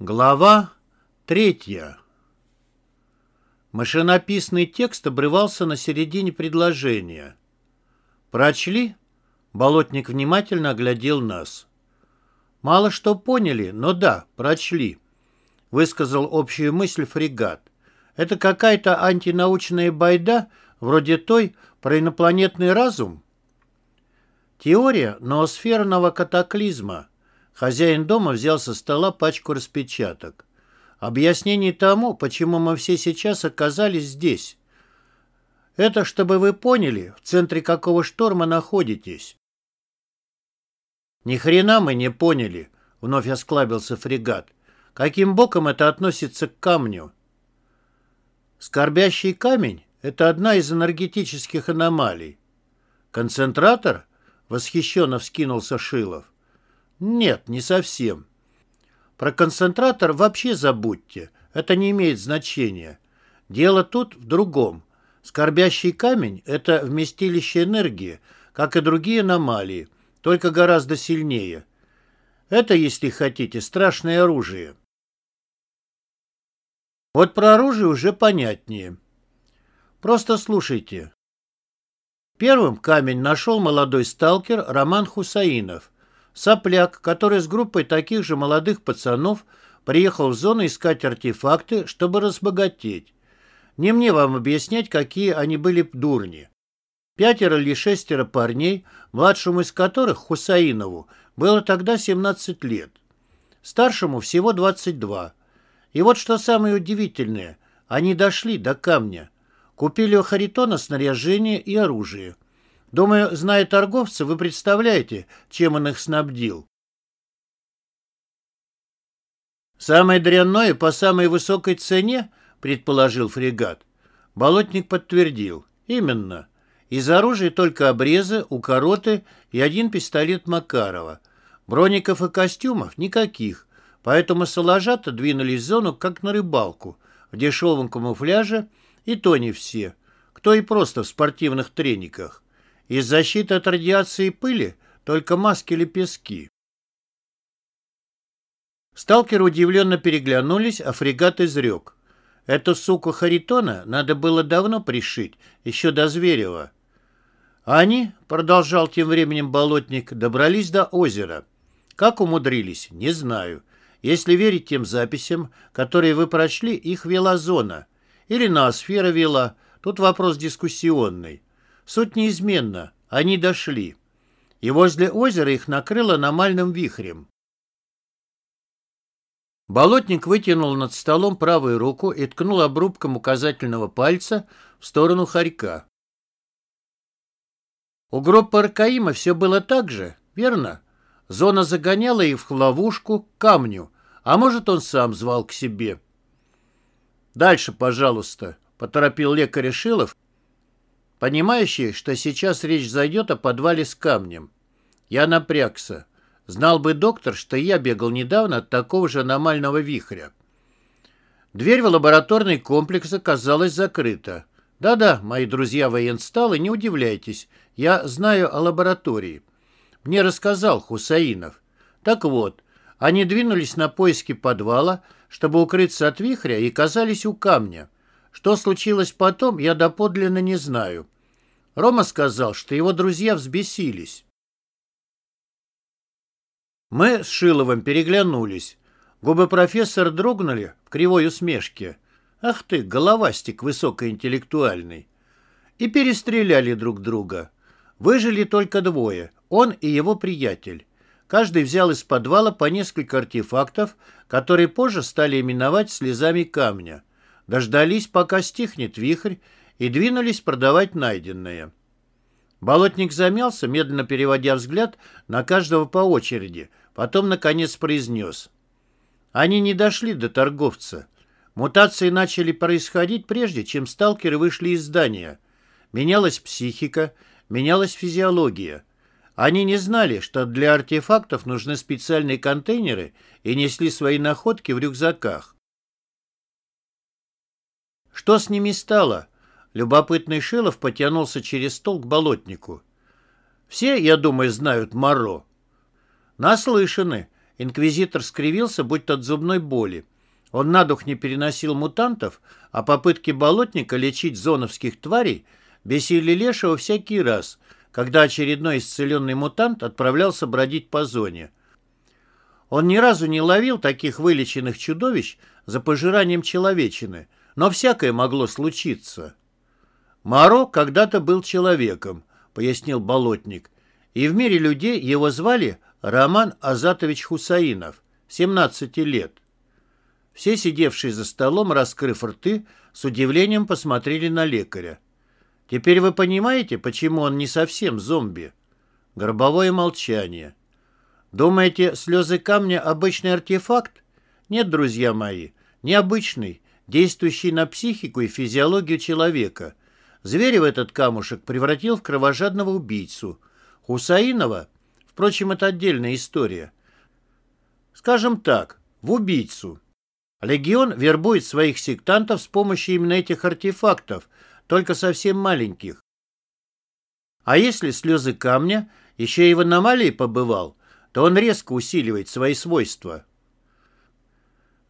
Глава третья. Машинописный текст обрывался на середине предложения. «Прочли?» Болотник внимательно оглядел нас. «Мало что поняли, но да, прочли», — высказал общую мысль фрегат. «Это какая-то антинаучная байда, вроде той про инопланетный разум?» «Теория ноосферного катаклизма», Хозяин дома взял со стола пачку распечаток. Объяснение тому, почему мы все сейчас оказались здесь. Это чтобы вы поняли, в центре какого шторма находитесь. Ни хрена мы не поняли, вновь осклабился фрегат. Каким боком это относится к камню? Скорбящий камень — это одна из энергетических аномалий. Концентратор? Восхищенно вскинулся Шилов. Нет, не совсем. Про концентратор вообще забудьте. Это не имеет значения. Дело тут в другом. Скорбящий камень – это вместилище энергии, как и другие аномалии, только гораздо сильнее. Это, если хотите, страшное оружие. Вот про оружие уже понятнее. Просто слушайте. Первым камень нашел молодой сталкер Роман Хусаинов. Сопляк, который с группой таких же молодых пацанов приехал в зону искать артефакты, чтобы разбогатеть. Не мне вам объяснять, какие они были дурни. Пятеро или шестеро парней, младшему из которых, Хусаинову, было тогда 17 лет. Старшему всего 22. И вот что самое удивительное, они дошли до камня. Купили у Харитона снаряжение и оружие. Думаю, зная торговца, вы представляете, чем он их снабдил. «Самое дрянное по самой высокой цене?» — предположил фрегат. Болотник подтвердил. «Именно. Из оружия только обрезы, укороты и один пистолет Макарова. Броников и костюмов никаких, поэтому салажата двинулись в зону как на рыбалку, в дешевом камуфляже, и то не все, кто и просто в спортивных трениках. Из защиты от радиации и пыли только маски-лепестки. Сталкеры удивленно переглянулись, а фрегат изрек. Эту суку Харитона надо было давно пришить, еще до Зверева. Они, продолжал тем временем болотник, добрались до озера. Как умудрились, не знаю. Если верить тем записям, которые вы прочли, их вела зона. Или ноосфера вела. Тут вопрос дискуссионный. Суть неизменна. Они дошли. И возле озера их накрыло аномальным вихрем. Болотник вытянул над столом правую руку и ткнул обрубком указательного пальца в сторону хорька. У группы Аркаима все было так же, верно? Зона загоняла их в ловушку к камню, а может, он сам звал к себе. «Дальше, пожалуйста», — поторопил лекарь Шилов, понимающий, что сейчас речь зайдет о подвале с камнем. Я напрягся. Знал бы доктор, что я бегал недавно от такого же аномального вихря. Дверь в лабораторный комплекс оказалась закрыта. Да-да, мои друзья военсталы, не удивляйтесь, я знаю о лаборатории. Мне рассказал Хусаинов. Так вот, они двинулись на поиски подвала, чтобы укрыться от вихря, и казались у камня. Что случилось потом, я доподлинно не знаю. Рома сказал, что его друзья взбесились. Мы с Шиловым переглянулись. Губы профессора дрогнули в кривой усмешке. Ах ты, головастик высокоинтеллектуальный. И перестреляли друг друга. Выжили только двое, он и его приятель. Каждый взял из подвала по несколько артефактов, которые позже стали именовать слезами камня дождались, пока стихнет вихрь, и двинулись продавать найденное. Болотник замялся, медленно переводя взгляд на каждого по очереди, потом, наконец, произнес. Они не дошли до торговца. Мутации начали происходить прежде, чем сталкеры вышли из здания. Менялась психика, менялась физиология. Они не знали, что для артефактов нужны специальные контейнеры и несли свои находки в рюкзаках. Что с ними стало? Любопытный Шилов потянулся через стол к болотнику. Все, я думаю, знают Моро. Наслышаны. Инквизитор скривился, будто от зубной боли. Он на дух не переносил мутантов, а попытки болотника лечить зоновских тварей бесили Лешего всякий раз, когда очередной исцеленный мутант отправлялся бродить по зоне. Он ни разу не ловил таких вылеченных чудовищ за пожиранием человечины, но всякое могло случиться. «Маро когда-то был человеком», — пояснил болотник, и в мире людей его звали Роман Азатович Хусаинов, 17 лет. Все сидевшие за столом, раскрыв рты, с удивлением посмотрели на лекаря. «Теперь вы понимаете, почему он не совсем зомби?» Гробовое молчание. «Думаете, слезы камня — обычный артефакт? Нет, друзья мои, необычный, действующий на психику и физиологию человека. Зверев этот камушек превратил в кровожадного убийцу. Хусаинова, впрочем, это отдельная история. Скажем так, в убийцу. Легион вербует своих сектантов с помощью именно этих артефактов, только совсем маленьких. А если слезы камня еще и в аномалии побывал, то он резко усиливает свои свойства.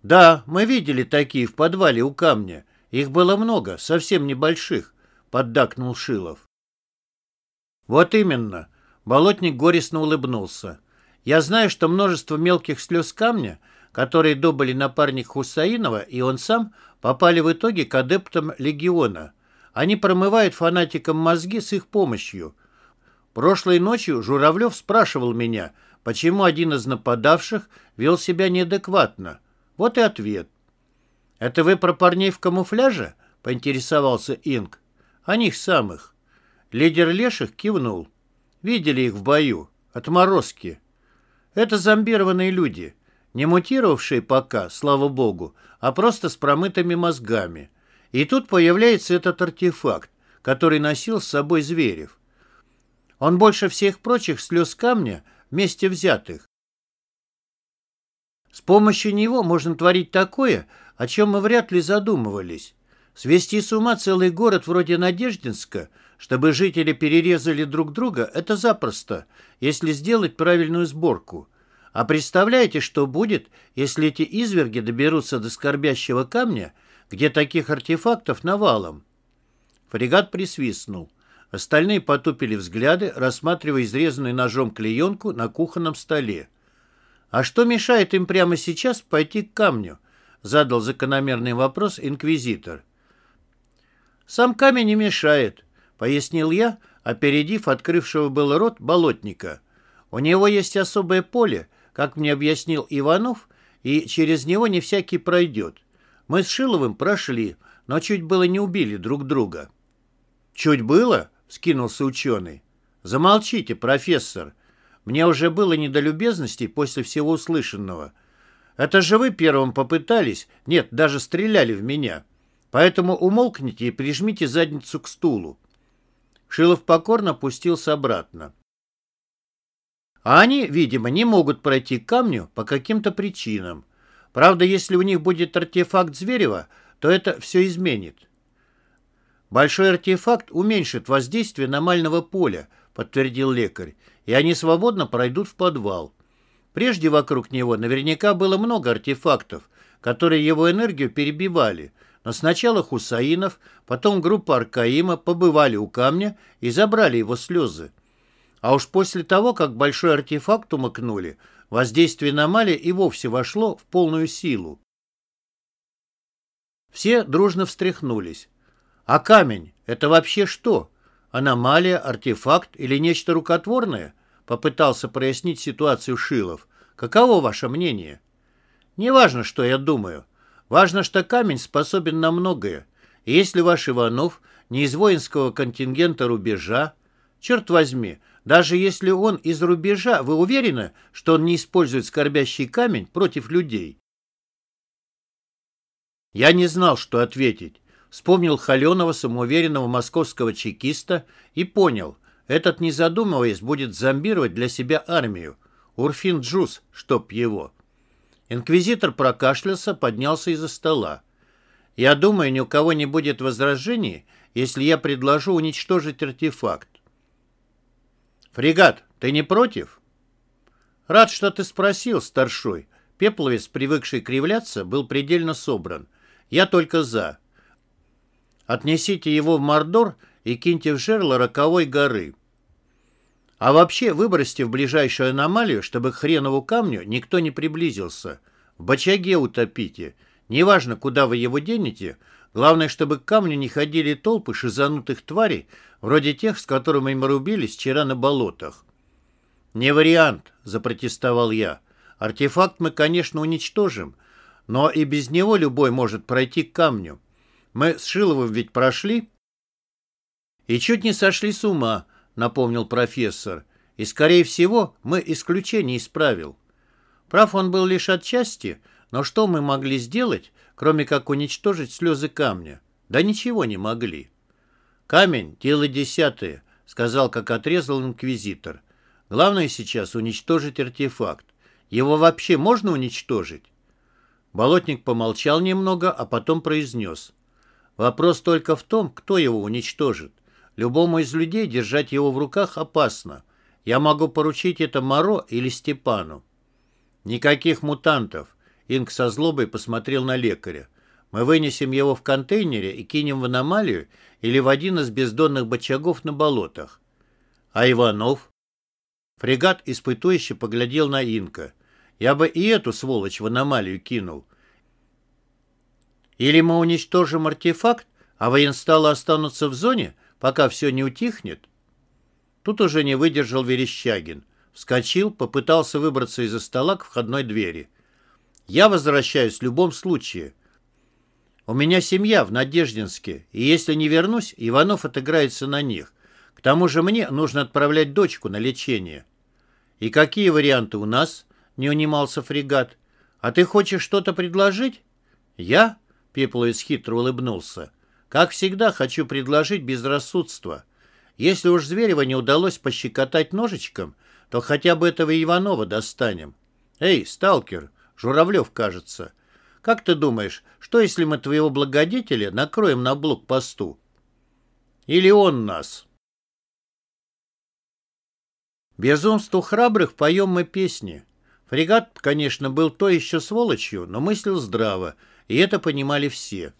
Да, мы видели такие в подвале у камня. Их было много, совсем небольших, поддакнул Шилов. Вот именно. Болотник горестно улыбнулся. Я знаю, что множество мелких слез камня — которые добыли напарник Хусаинова и он сам, попали в итоге к адептам легиона. Они промывают фанатикам мозги с их помощью. Прошлой ночью Журавлев спрашивал меня, почему один из нападавших вел себя неадекватно. Вот и ответ. «Это вы про парней в камуфляже?» — поинтересовался Инг. «О них самых». Лидер Леших кивнул. «Видели их в бою. Отморозки. Это зомбированные люди. Не мутировавшие пока, слава богу, а просто с промытыми мозгами. И тут появляется этот артефакт, который носил с собой Зверев. Он больше всех прочих слез камня вместе взятых. С помощью него можно творить такое, о чем мы вряд ли задумывались. Свести с ума целый город вроде Надеждинска, чтобы жители перерезали друг друга, это запросто, если сделать правильную сборку – а представляете, что будет, если эти изверги доберутся до скорбящего камня, где таких артефактов навалом? Фрегат присвистнул. Остальные потупили взгляды, рассматривая изрезанную ножом клеенку на кухонном столе. «А что мешает им прямо сейчас пойти к камню?» — задал закономерный вопрос инквизитор. «Сам камень не мешает», — пояснил я, опередив открывшего был рот болотника. «У него есть особое поле, как мне объяснил Иванов, и через него не всякий пройдет. Мы с Шиловым прошли, но чуть было не убили друг друга. «Чуть было?» — скинулся ученый. «Замолчите, профессор. Мне уже было не после всего услышанного. Это же вы первым попытались, нет, даже стреляли в меня. Поэтому умолкните и прижмите задницу к стулу». Шилов покорно опустился обратно. А они, видимо, не могут пройти к камню по каким-то причинам. Правда, если у них будет артефакт Зверева, то это все изменит. Большой артефакт уменьшит воздействие аномального поля, подтвердил лекарь, и они свободно пройдут в подвал. Прежде вокруг него наверняка было много артефактов, которые его энергию перебивали, но сначала Хусаинов, потом группа Аркаима побывали у камня и забрали его слезы. А уж после того, как большой артефакт умыкнули, воздействие аномалии и вовсе вошло в полную силу. Все дружно встряхнулись. А камень — это вообще что? Аномалия, артефакт или нечто рукотворное? Попытался прояснить ситуацию Шилов. Каково ваше мнение? Не важно, что я думаю. Важно, что камень способен на многое. И если ваш Иванов не из воинского контингента рубежа, черт возьми, даже если он из рубежа, вы уверены, что он не использует скорбящий камень против людей? Я не знал, что ответить. Вспомнил холеного, самоуверенного московского чекиста и понял, этот, не задумываясь, будет зомбировать для себя армию. Урфин Джус, чтоб его. Инквизитор прокашлялся, поднялся из-за стола. Я думаю, ни у кого не будет возражений, если я предложу уничтожить артефакт. «Фрегат, ты не против?» Рад, что ты спросил, старшой. Пепловец, привыкший кривляться, был предельно собран. Я только за. Отнесите его в Мордор и киньте в жерло роковой горы. А вообще выбросьте в ближайшую аномалию, чтобы к хренову камню никто не приблизился. В бочаге утопите. Неважно, куда вы его денете, главное, чтобы к камню не ходили толпы шизанутых тварей, вроде тех, с которыми мы рубились вчера на болотах. «Не вариант», — запротестовал я. «Артефакт мы, конечно, уничтожим, но и без него любой может пройти к камню. Мы с Шиловым ведь прошли?» «И чуть не сошли с ума», — напомнил профессор. «И, скорее всего, мы исключение исправил». Прав он был лишь отчасти, но что мы могли сделать, кроме как уничтожить слезы камня? Да ничего не могли. «Камень — дело десятое», — сказал, как отрезал инквизитор. Главное сейчас уничтожить артефакт. Его вообще можно уничтожить? Болотник помолчал немного, а потом произнес. Вопрос только в том, кто его уничтожит. Любому из людей держать его в руках опасно. Я могу поручить это Моро или Степану. Никаких мутантов. Инг со злобой посмотрел на лекаря. Мы вынесем его в контейнере и кинем в аномалию или в один из бездонных бочагов на болотах. А Иванов? Фрегат испытующе поглядел на Инка. Я бы и эту сволочь в аномалию кинул. Или мы уничтожим артефакт, а военсталы останутся в зоне, пока все не утихнет? Тут уже не выдержал Верещагин. Вскочил, попытался выбраться из-за стола к входной двери. Я возвращаюсь в любом случае. У меня семья в Надеждинске, и если не вернусь, Иванов отыграется на них. К тому же мне нужно отправлять дочку на лечение. И какие варианты у нас? Не унимался фрегат. А ты хочешь что-то предложить? Я? Пепловец хитро улыбнулся. Как всегда, хочу предложить безрассудство. Если уж Зверева не удалось пощекотать ножичком, то хотя бы этого Иванова достанем. Эй, сталкер, Журавлев, кажется. Как ты думаешь, что если мы твоего благодетеля накроем на блокпосту? Или он нас?» Безумству храбрых поем мы песни. Фрегат, конечно, был то еще сволочью, но мыслил здраво, и это понимали все.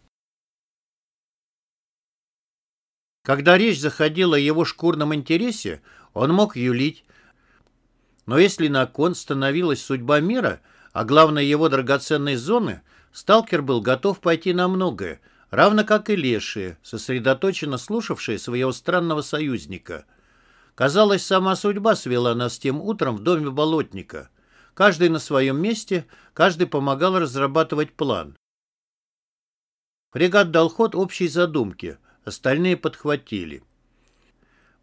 Когда речь заходила о его шкурном интересе, он мог юлить. Но если на кон становилась судьба мира, а главное его драгоценной зоны, сталкер был готов пойти на многое, равно как и лешие, сосредоточенно слушавшие своего странного союзника – Казалось, сама судьба свела нас тем утром в доме болотника. Каждый на своем месте, каждый помогал разрабатывать план. Фрегат дал ход общей задумке, остальные подхватили.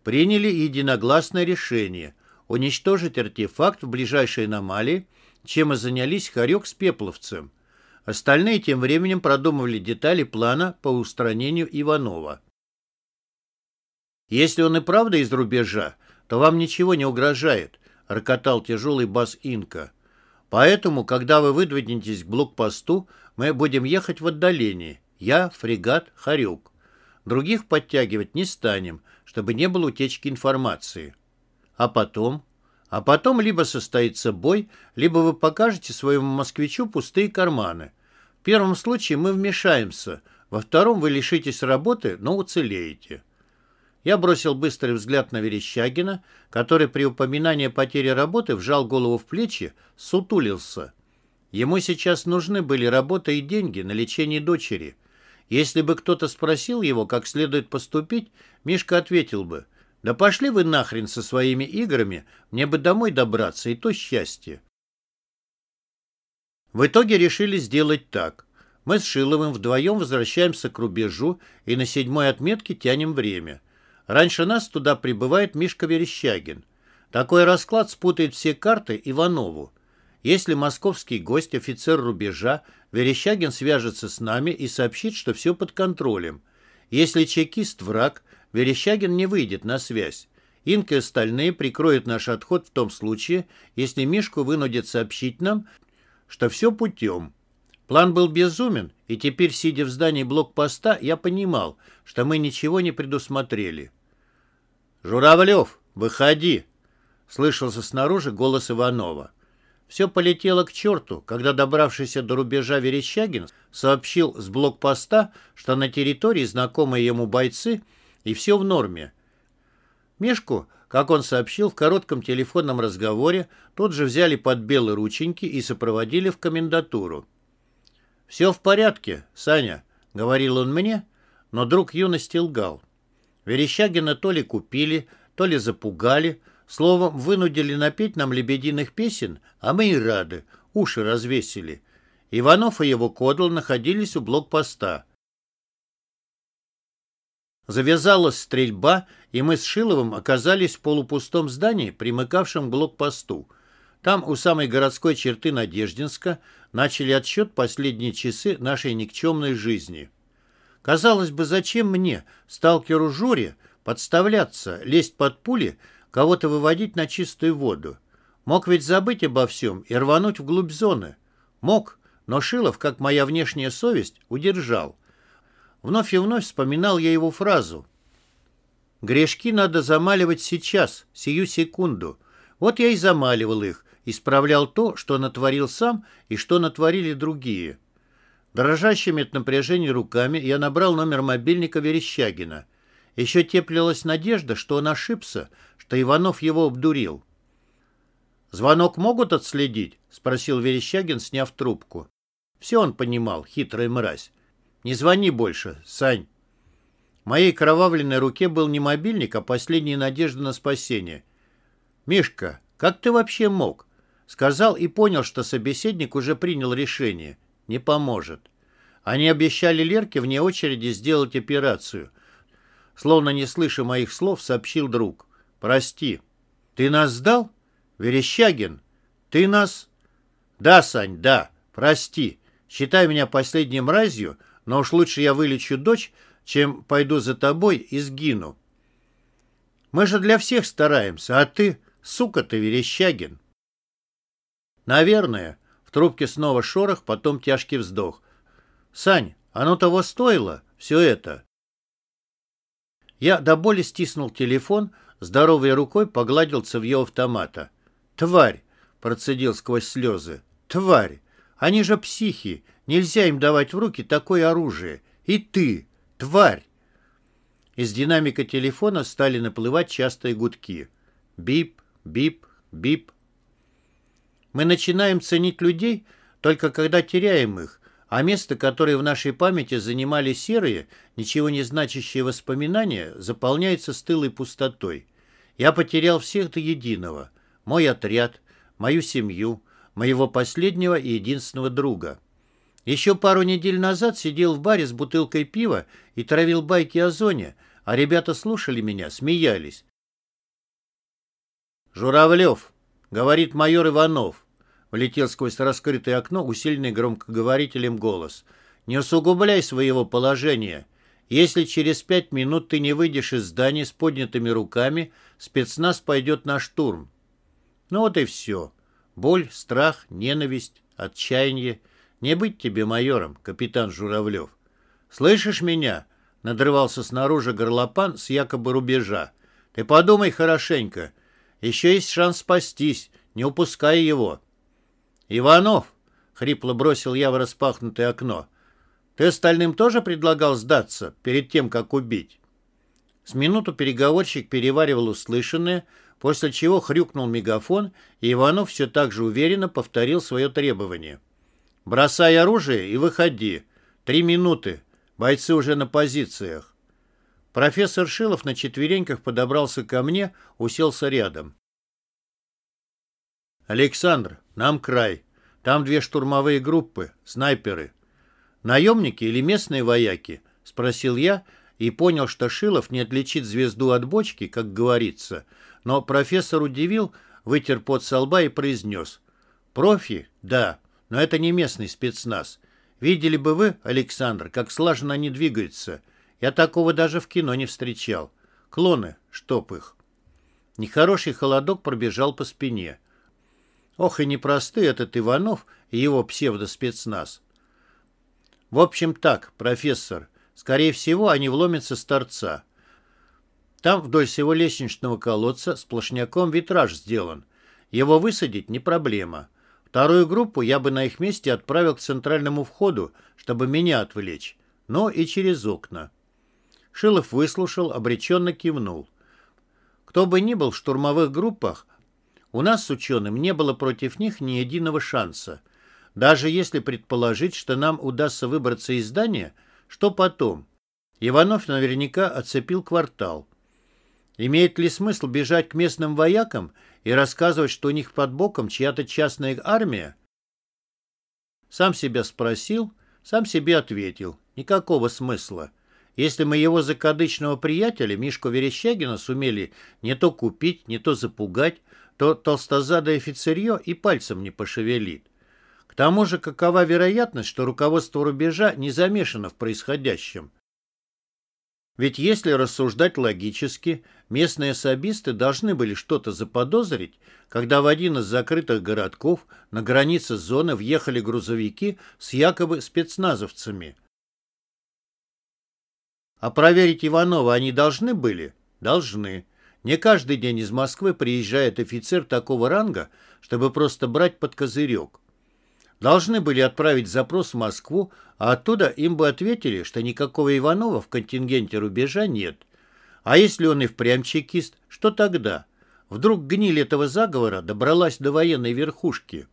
Приняли единогласное решение уничтожить артефакт в ближайшей аномалии, чем и занялись Харек с Пепловцем. Остальные тем временем продумывали детали плана по устранению Иванова. Если он и правда из рубежа, то вам ничего не угрожает, рокотал тяжелый бас Инка. Поэтому, когда вы выдвинетесь к блокпосту, мы будем ехать в отдалении. Я, фрегат, Харюк. Других подтягивать не станем, чтобы не было утечки информации. А потом? А потом либо состоится бой, либо вы покажете своему москвичу пустые карманы. В первом случае мы вмешаемся, во втором вы лишитесь работы, но уцелеете. Я бросил быстрый взгляд на Верещагина, который при упоминании потери работы вжал голову в плечи, сутулился. Ему сейчас нужны были работа и деньги на лечение дочери. Если бы кто-то спросил его, как следует поступить, Мишка ответил бы, «Да пошли вы нахрен со своими играми, мне бы домой добраться, и то счастье». В итоге решили сделать так. Мы с Шиловым вдвоем возвращаемся к рубежу и на седьмой отметке тянем время – Раньше нас туда прибывает Мишка Верещагин. Такой расклад спутает все карты Иванову. Если московский гость, офицер рубежа, Верещагин свяжется с нами и сообщит, что все под контролем. Если чекист враг, Верещагин не выйдет на связь. Инка и остальные прикроют наш отход в том случае, если Мишку вынудят сообщить нам, что все путем. План был безумен, и теперь, сидя в здании блокпоста, я понимал, что мы ничего не предусмотрели. «Журавлев, выходи!» слышался снаружи голос Иванова. Все полетело к черту, когда добравшийся до рубежа Верещагин сообщил с блокпоста, что на территории знакомые ему бойцы и все в норме. Мишку, как он сообщил в коротком телефонном разговоре, тут же взяли под белые рученьки и сопроводили в комендатуру. «Все в порядке, Саня», — говорил он мне, но друг юности лгал. Верещагина то ли купили, то ли запугали, словом, вынудили напеть нам лебединых песен, а мы и рады, уши развесили. Иванов и его кодл находились у блокпоста. Завязалась стрельба, и мы с Шиловым оказались в полупустом здании, примыкавшем к блокпосту. Там, у самой городской черты Надеждинска, начали отсчет последние часы нашей никчемной жизни. Казалось бы, зачем мне, сталкеру Журе, подставляться, лезть под пули, кого-то выводить на чистую воду? Мог ведь забыть обо всем и рвануть вглубь зоны. Мог, но Шилов, как моя внешняя совесть, удержал. Вновь и вновь вспоминал я его фразу. «Грешки надо замаливать сейчас, сию секунду». Вот я и замаливал их, исправлял то, что натворил сам и что натворили другие. Дрожащими от напряжения руками я набрал номер мобильника Верещагина. Еще теплилась надежда, что он ошибся, что Иванов его обдурил. «Звонок могут отследить?» — спросил Верещагин, сняв трубку. Все он понимал, хитрая мразь. «Не звони больше, Сань». В моей кровавленной руке был не мобильник, а последняя надежда на спасение. «Мишка, как ты вообще мог?» Сказал и понял, что собеседник уже принял решение. Не поможет. Они обещали Лерке вне очереди сделать операцию. Словно не слыша моих слов, сообщил друг. «Прости. Ты нас сдал? Верещагин, ты нас...» «Да, Сань, да. Прости. Считай меня последней мразью, но уж лучше я вылечу дочь, чем пойду за тобой и сгину. Мы же для всех стараемся, а ты, сука ты, Верещагин». «Наверное». В трубке снова шорох, потом тяжкий вздох. «Сань, оно того стоило, все это?» Я до боли стиснул телефон, здоровой рукой погладил цевье автомата. «Тварь!» — процедил сквозь слезы. «Тварь! Они же психи! Нельзя им давать в руки такое оружие! И ты! Тварь!» Из динамика телефона стали наплывать частые гудки. Бип, бип, бип. Мы начинаем ценить людей только когда теряем их, а место, которое в нашей памяти занимали серые, ничего не значащие воспоминания, заполняется стылой пустотой. Я потерял всех до единого. Мой отряд, мою семью, моего последнего и единственного друга. Еще пару недель назад сидел в баре с бутылкой пива и травил байки о зоне, а ребята слушали меня, смеялись. «Журавлев», — говорит майор Иванов, — влетел сквозь раскрытое окно усиленный громкоговорителем голос. «Не усугубляй своего положения. Если через пять минут ты не выйдешь из здания с поднятыми руками, спецназ пойдет на штурм». Ну вот и все. Боль, страх, ненависть, отчаяние. Не быть тебе майором, капитан Журавлев. «Слышишь меня?» — надрывался снаружи горлопан с якобы рубежа. «Ты подумай хорошенько. Еще есть шанс спастись. Не упускай его. «Иванов!» — хрипло бросил я в распахнутое окно. «Ты остальным тоже предлагал сдаться перед тем, как убить?» С минуту переговорщик переваривал услышанное, после чего хрюкнул мегафон, и Иванов все так же уверенно повторил свое требование. «Бросай оружие и выходи. Три минуты. Бойцы уже на позициях». Профессор Шилов на четвереньках подобрался ко мне, уселся рядом. «Александр, нам край. Там две штурмовые группы, снайперы. Наемники или местные вояки?» — спросил я и понял, что Шилов не отличит звезду от бочки, как говорится. Но профессор удивил, вытер пот со лба и произнес. «Профи? Да, но это не местный спецназ. Видели бы вы, Александр, как слаженно они двигаются. Я такого даже в кино не встречал. Клоны, чтоб их. Нехороший холодок пробежал по спине. Ох и непростый этот Иванов и его псевдоспецназ. В общем так, профессор, скорее всего, они вломятся с торца. Там вдоль всего лестничного колодца сплошняком витраж сделан. Его высадить не проблема. Вторую группу я бы на их месте отправил к центральному входу, чтобы меня отвлечь, но и через окна. Шилов выслушал, обреченно кивнул. Кто бы ни был в штурмовых группах, у нас с ученым не было против них ни единого шанса. Даже если предположить, что нам удастся выбраться из здания, что потом? Иванов наверняка оцепил квартал. Имеет ли смысл бежать к местным воякам и рассказывать, что у них под боком чья-то частная армия? Сам себя спросил, сам себе ответил. Никакого смысла. Если мы его закадычного приятеля, Мишку Верещагина, сумели не то купить, не то запугать, то толстозадое офицерье и пальцем не пошевелит. К тому же, какова вероятность, что руководство рубежа не замешано в происходящем? Ведь если рассуждать логически, местные особисты должны были что-то заподозрить, когда в один из закрытых городков на границе зоны въехали грузовики с якобы спецназовцами. А проверить Иванова они должны были? Должны. Не каждый день из Москвы приезжает офицер такого ранга, чтобы просто брать под козырек. Должны были отправить запрос в Москву, а оттуда им бы ответили, что никакого Иванова в контингенте рубежа нет. А если он и впрямь чекист, что тогда? Вдруг гниль этого заговора добралась до военной верхушки?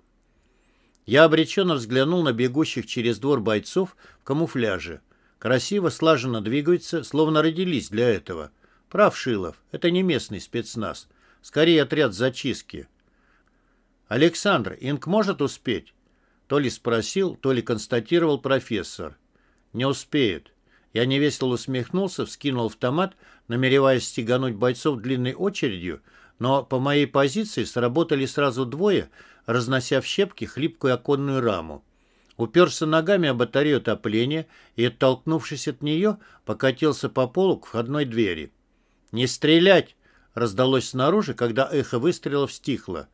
Я обреченно взглянул на бегущих через двор бойцов в камуфляже. Красиво, слаженно двигаются, словно родились для этого. Прав Шилов, это не местный спецназ. Скорее отряд зачистки. Александр, Инк может успеть? То ли спросил, то ли констатировал профессор. Не успеет. Я невесело усмехнулся, вскинул автомат, намереваясь стегануть бойцов длинной очередью, но по моей позиции сработали сразу двое, разнося в щепки хлипкую оконную раму уперся ногами о батарею отопления и, оттолкнувшись от нее, покатился по полу к входной двери. «Не стрелять!» — раздалось снаружи, когда эхо выстрелов стихло.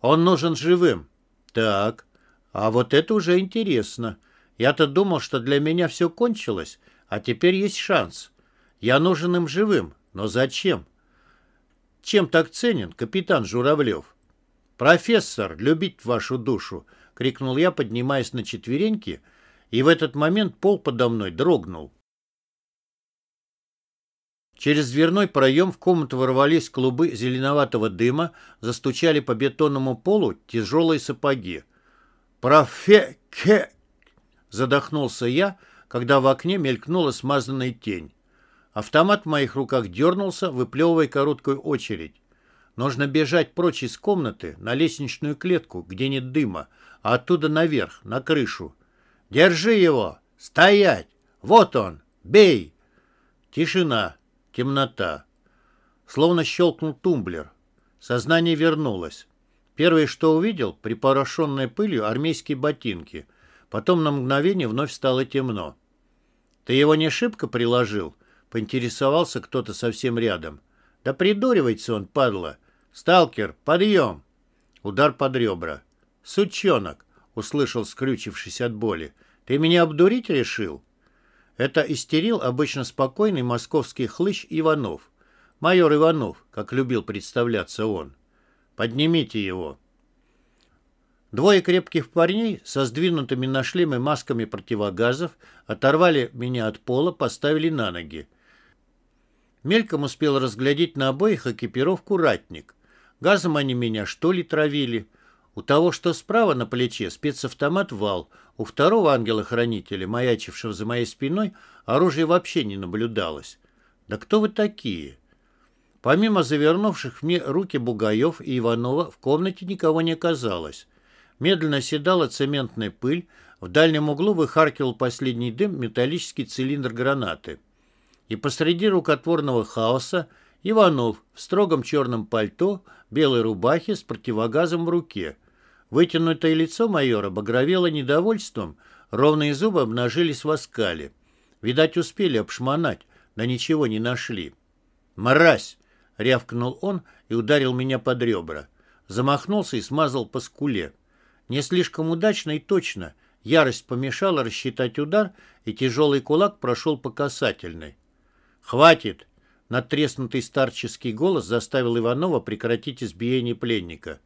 «Он нужен живым». «Так, а вот это уже интересно. Я-то думал, что для меня все кончилось, а теперь есть шанс. Я нужен им живым, но зачем?» «Чем так ценен капитан Журавлев?» «Профессор, любить вашу душу!» — крикнул я, поднимаясь на четвереньки, и в этот момент пол подо мной дрогнул. Через дверной проем в комнату ворвались клубы зеленоватого дыма, застучали по бетонному полу тяжелые сапоги. «Профе-ке!» — задохнулся я, когда в окне мелькнула смазанная тень. Автомат в моих руках дернулся, выплевывая короткую очередь. Нужно бежать прочь из комнаты на лестничную клетку, где нет дыма, а оттуда наверх, на крышу. «Держи его! Стоять! Вот он! Бей!» Тишина, темнота. Словно щелкнул тумблер. Сознание вернулось. Первое, что увидел, припорошенные пылью армейские ботинки. Потом на мгновение вновь стало темно. «Ты его не шибко приложил?» — поинтересовался кто-то совсем рядом. «Да придуривается он, падла!» «Сталкер, подъем!» Удар под ребра. «Сучонок!» — услышал, скрючившись от боли. «Ты меня обдурить решил?» Это истерил обычно спокойный московский хлыщ Иванов. Майор Иванов, как любил представляться он. «Поднимите его!» Двое крепких парней со сдвинутыми на шлемы масками противогазов оторвали меня от пола, поставили на ноги. Мельком успел разглядеть на обоих экипировку ратник. Газом они меня что ли травили? У того, что справа на плече, спецавтомат «Вал», у второго ангела-хранителя, маячившего за моей спиной, оружия вообще не наблюдалось. Да кто вы такие? Помимо завернувших мне руки Бугаев и Иванова, в комнате никого не оказалось. Медленно седала цементная пыль, в дальнем углу выхаркивал последний дым металлический цилиндр гранаты. И посреди рукотворного хаоса Иванов в строгом черном пальто, белой рубахе с противогазом в руке. Вытянутое лицо майора багровело недовольством, ровные зубы обнажились в оскале. Видать, успели обшмонать, но ничего не нашли. «Мразь!» — рявкнул он и ударил меня под ребра. Замахнулся и смазал по скуле. Не слишком удачно и точно. Ярость помешала рассчитать удар, и тяжелый кулак прошел по касательной. «Хватит!» Надтреснутый старческий голос заставил Иванова прекратить избиение пленника.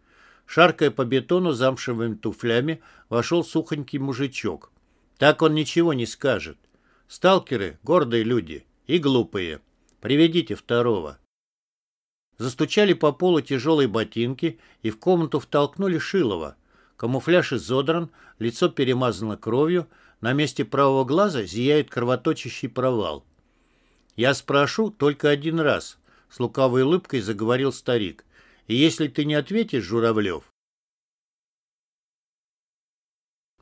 Шаркая по бетону замшевыми туфлями, вошел сухонький мужичок. Так он ничего не скажет. Сталкеры — гордые люди и глупые. Приведите второго. Застучали по полу тяжелые ботинки и в комнату втолкнули Шилова. Камуфляж изодран, лицо перемазано кровью, на месте правого глаза зияет кровоточащий провал. «Я спрошу только один раз», — с лукавой улыбкой заговорил старик. «И если ты не ответишь, Журавлев...»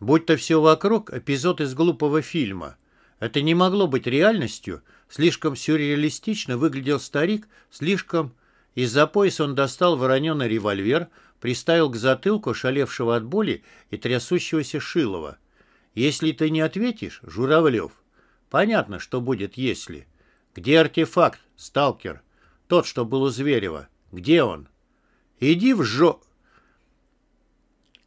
Будь-то все вокруг эпизод из глупого фильма. Это не могло быть реальностью, слишком сюрреалистично выглядел старик, слишком... Из-за пояса он достал вороненый револьвер, приставил к затылку шалевшего от боли и трясущегося Шилова. «Если ты не ответишь, Журавлев...» «Понятно, что будет, если...» «Где артефакт, сталкер? Тот, что был у Зверева. Где он?» «Иди в жо...»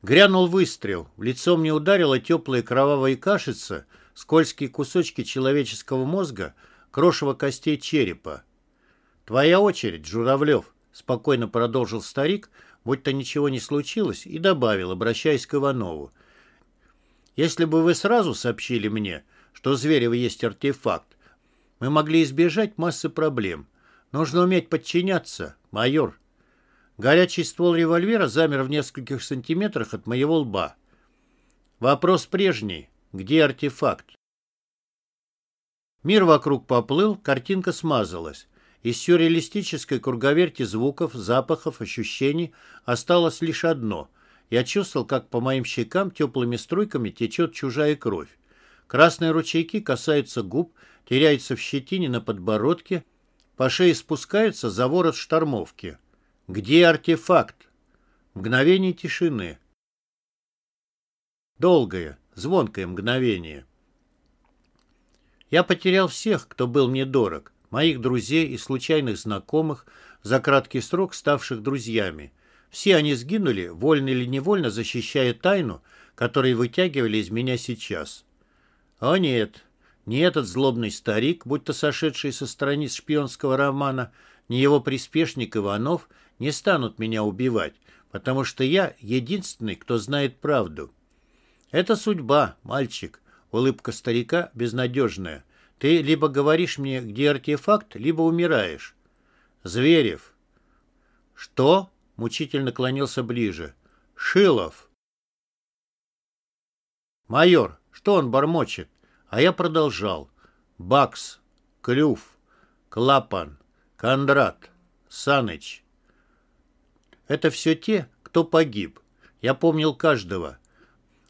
Грянул выстрел. В лицо мне ударила теплая кровавая кашица, скользкие кусочки человеческого мозга, крошево костей черепа. «Твоя очередь, Журавлев», — спокойно продолжил старик, будто ничего не случилось, и добавил, обращаясь к Иванову. «Если бы вы сразу сообщили мне, что Зверева есть артефакт, мы могли избежать массы проблем. Нужно уметь подчиняться, майор». Горячий ствол револьвера замер в нескольких сантиметрах от моего лба. Вопрос прежний. Где артефакт? Мир вокруг поплыл, картинка смазалась. Из сюрреалистической круговерти звуков, запахов, ощущений осталось лишь одно. Я чувствовал, как по моим щекам теплыми струйками течет чужая кровь. Красные ручейки касаются губ, теряются в щетине на подбородке, по шее спускаются за ворот штормовки. Где артефакт? Мгновение тишины. Долгое, звонкое мгновение. Я потерял всех, кто был мне дорог, моих друзей и случайных знакомых, за краткий срок ставших друзьями. Все они сгинули, вольно или невольно защищая тайну, которую вытягивали из меня сейчас. О нет, не этот злобный старик, будто сошедший со страниц шпионского романа, ни его приспешник Иванов — не станут меня убивать, потому что я единственный, кто знает правду. Это судьба, мальчик. Улыбка старика безнадежная. Ты либо говоришь мне, где артефакт, либо умираешь. Зверев. Что? Мучительно клонился ближе. Шилов. Майор, что он бормочет? А я продолжал. Бакс, Клюв, Клапан, Кондрат, Саныч. Это все те, кто погиб. Я помнил каждого.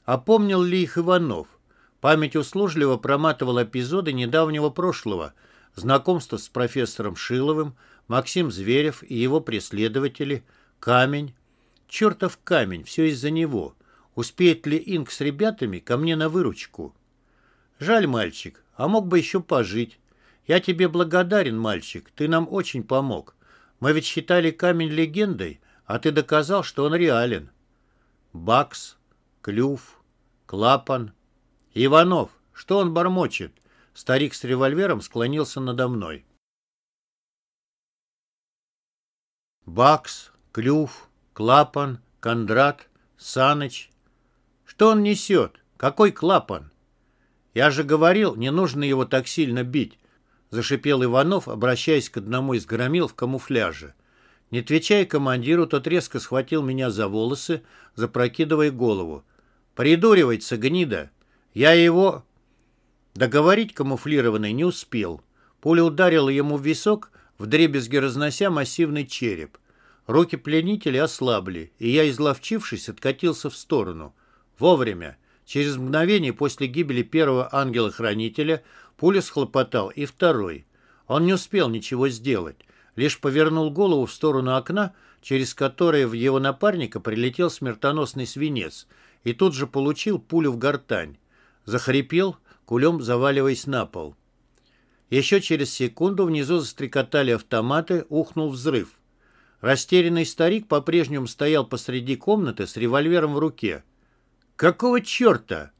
А помнил ли их Иванов? Память услужливо проматывала эпизоды недавнего прошлого, знакомство с профессором Шиловым, Максим Зверев и его преследователи, камень. Чертов камень, все из-за него. Успеет ли Инг с ребятами ко мне на выручку? Жаль, мальчик, а мог бы еще пожить. Я тебе благодарен, мальчик, ты нам очень помог. Мы ведь считали камень легендой, а ты доказал, что он реален. Бакс, клюв, клапан. Иванов, что он бормочет? Старик с револьвером склонился надо мной. Бакс, клюв, клапан, Кондрат, Саныч. Что он несет? Какой клапан? Я же говорил, не нужно его так сильно бить, зашипел Иванов, обращаясь к одному из громил в камуфляже. Не отвечая командиру, тот резко схватил меня за волосы, запрокидывая голову. «Придуривается, гнида! Я его...» Договорить камуфлированный не успел. Пуля ударила ему в висок, вдребезги разнося массивный череп. Руки пленителя ослабли, и я, изловчившись, откатился в сторону. Вовремя. Через мгновение после гибели первого ангела-хранителя пуля схлопотал и второй. Он не успел ничего сделать лишь повернул голову в сторону окна, через которое в его напарника прилетел смертоносный свинец, и тут же получил пулю в гортань. Захрипел, кулем заваливаясь на пол. Еще через секунду внизу застрекотали автоматы, ухнул взрыв. Растерянный старик по-прежнему стоял посреди комнаты с револьвером в руке. «Какого черта?»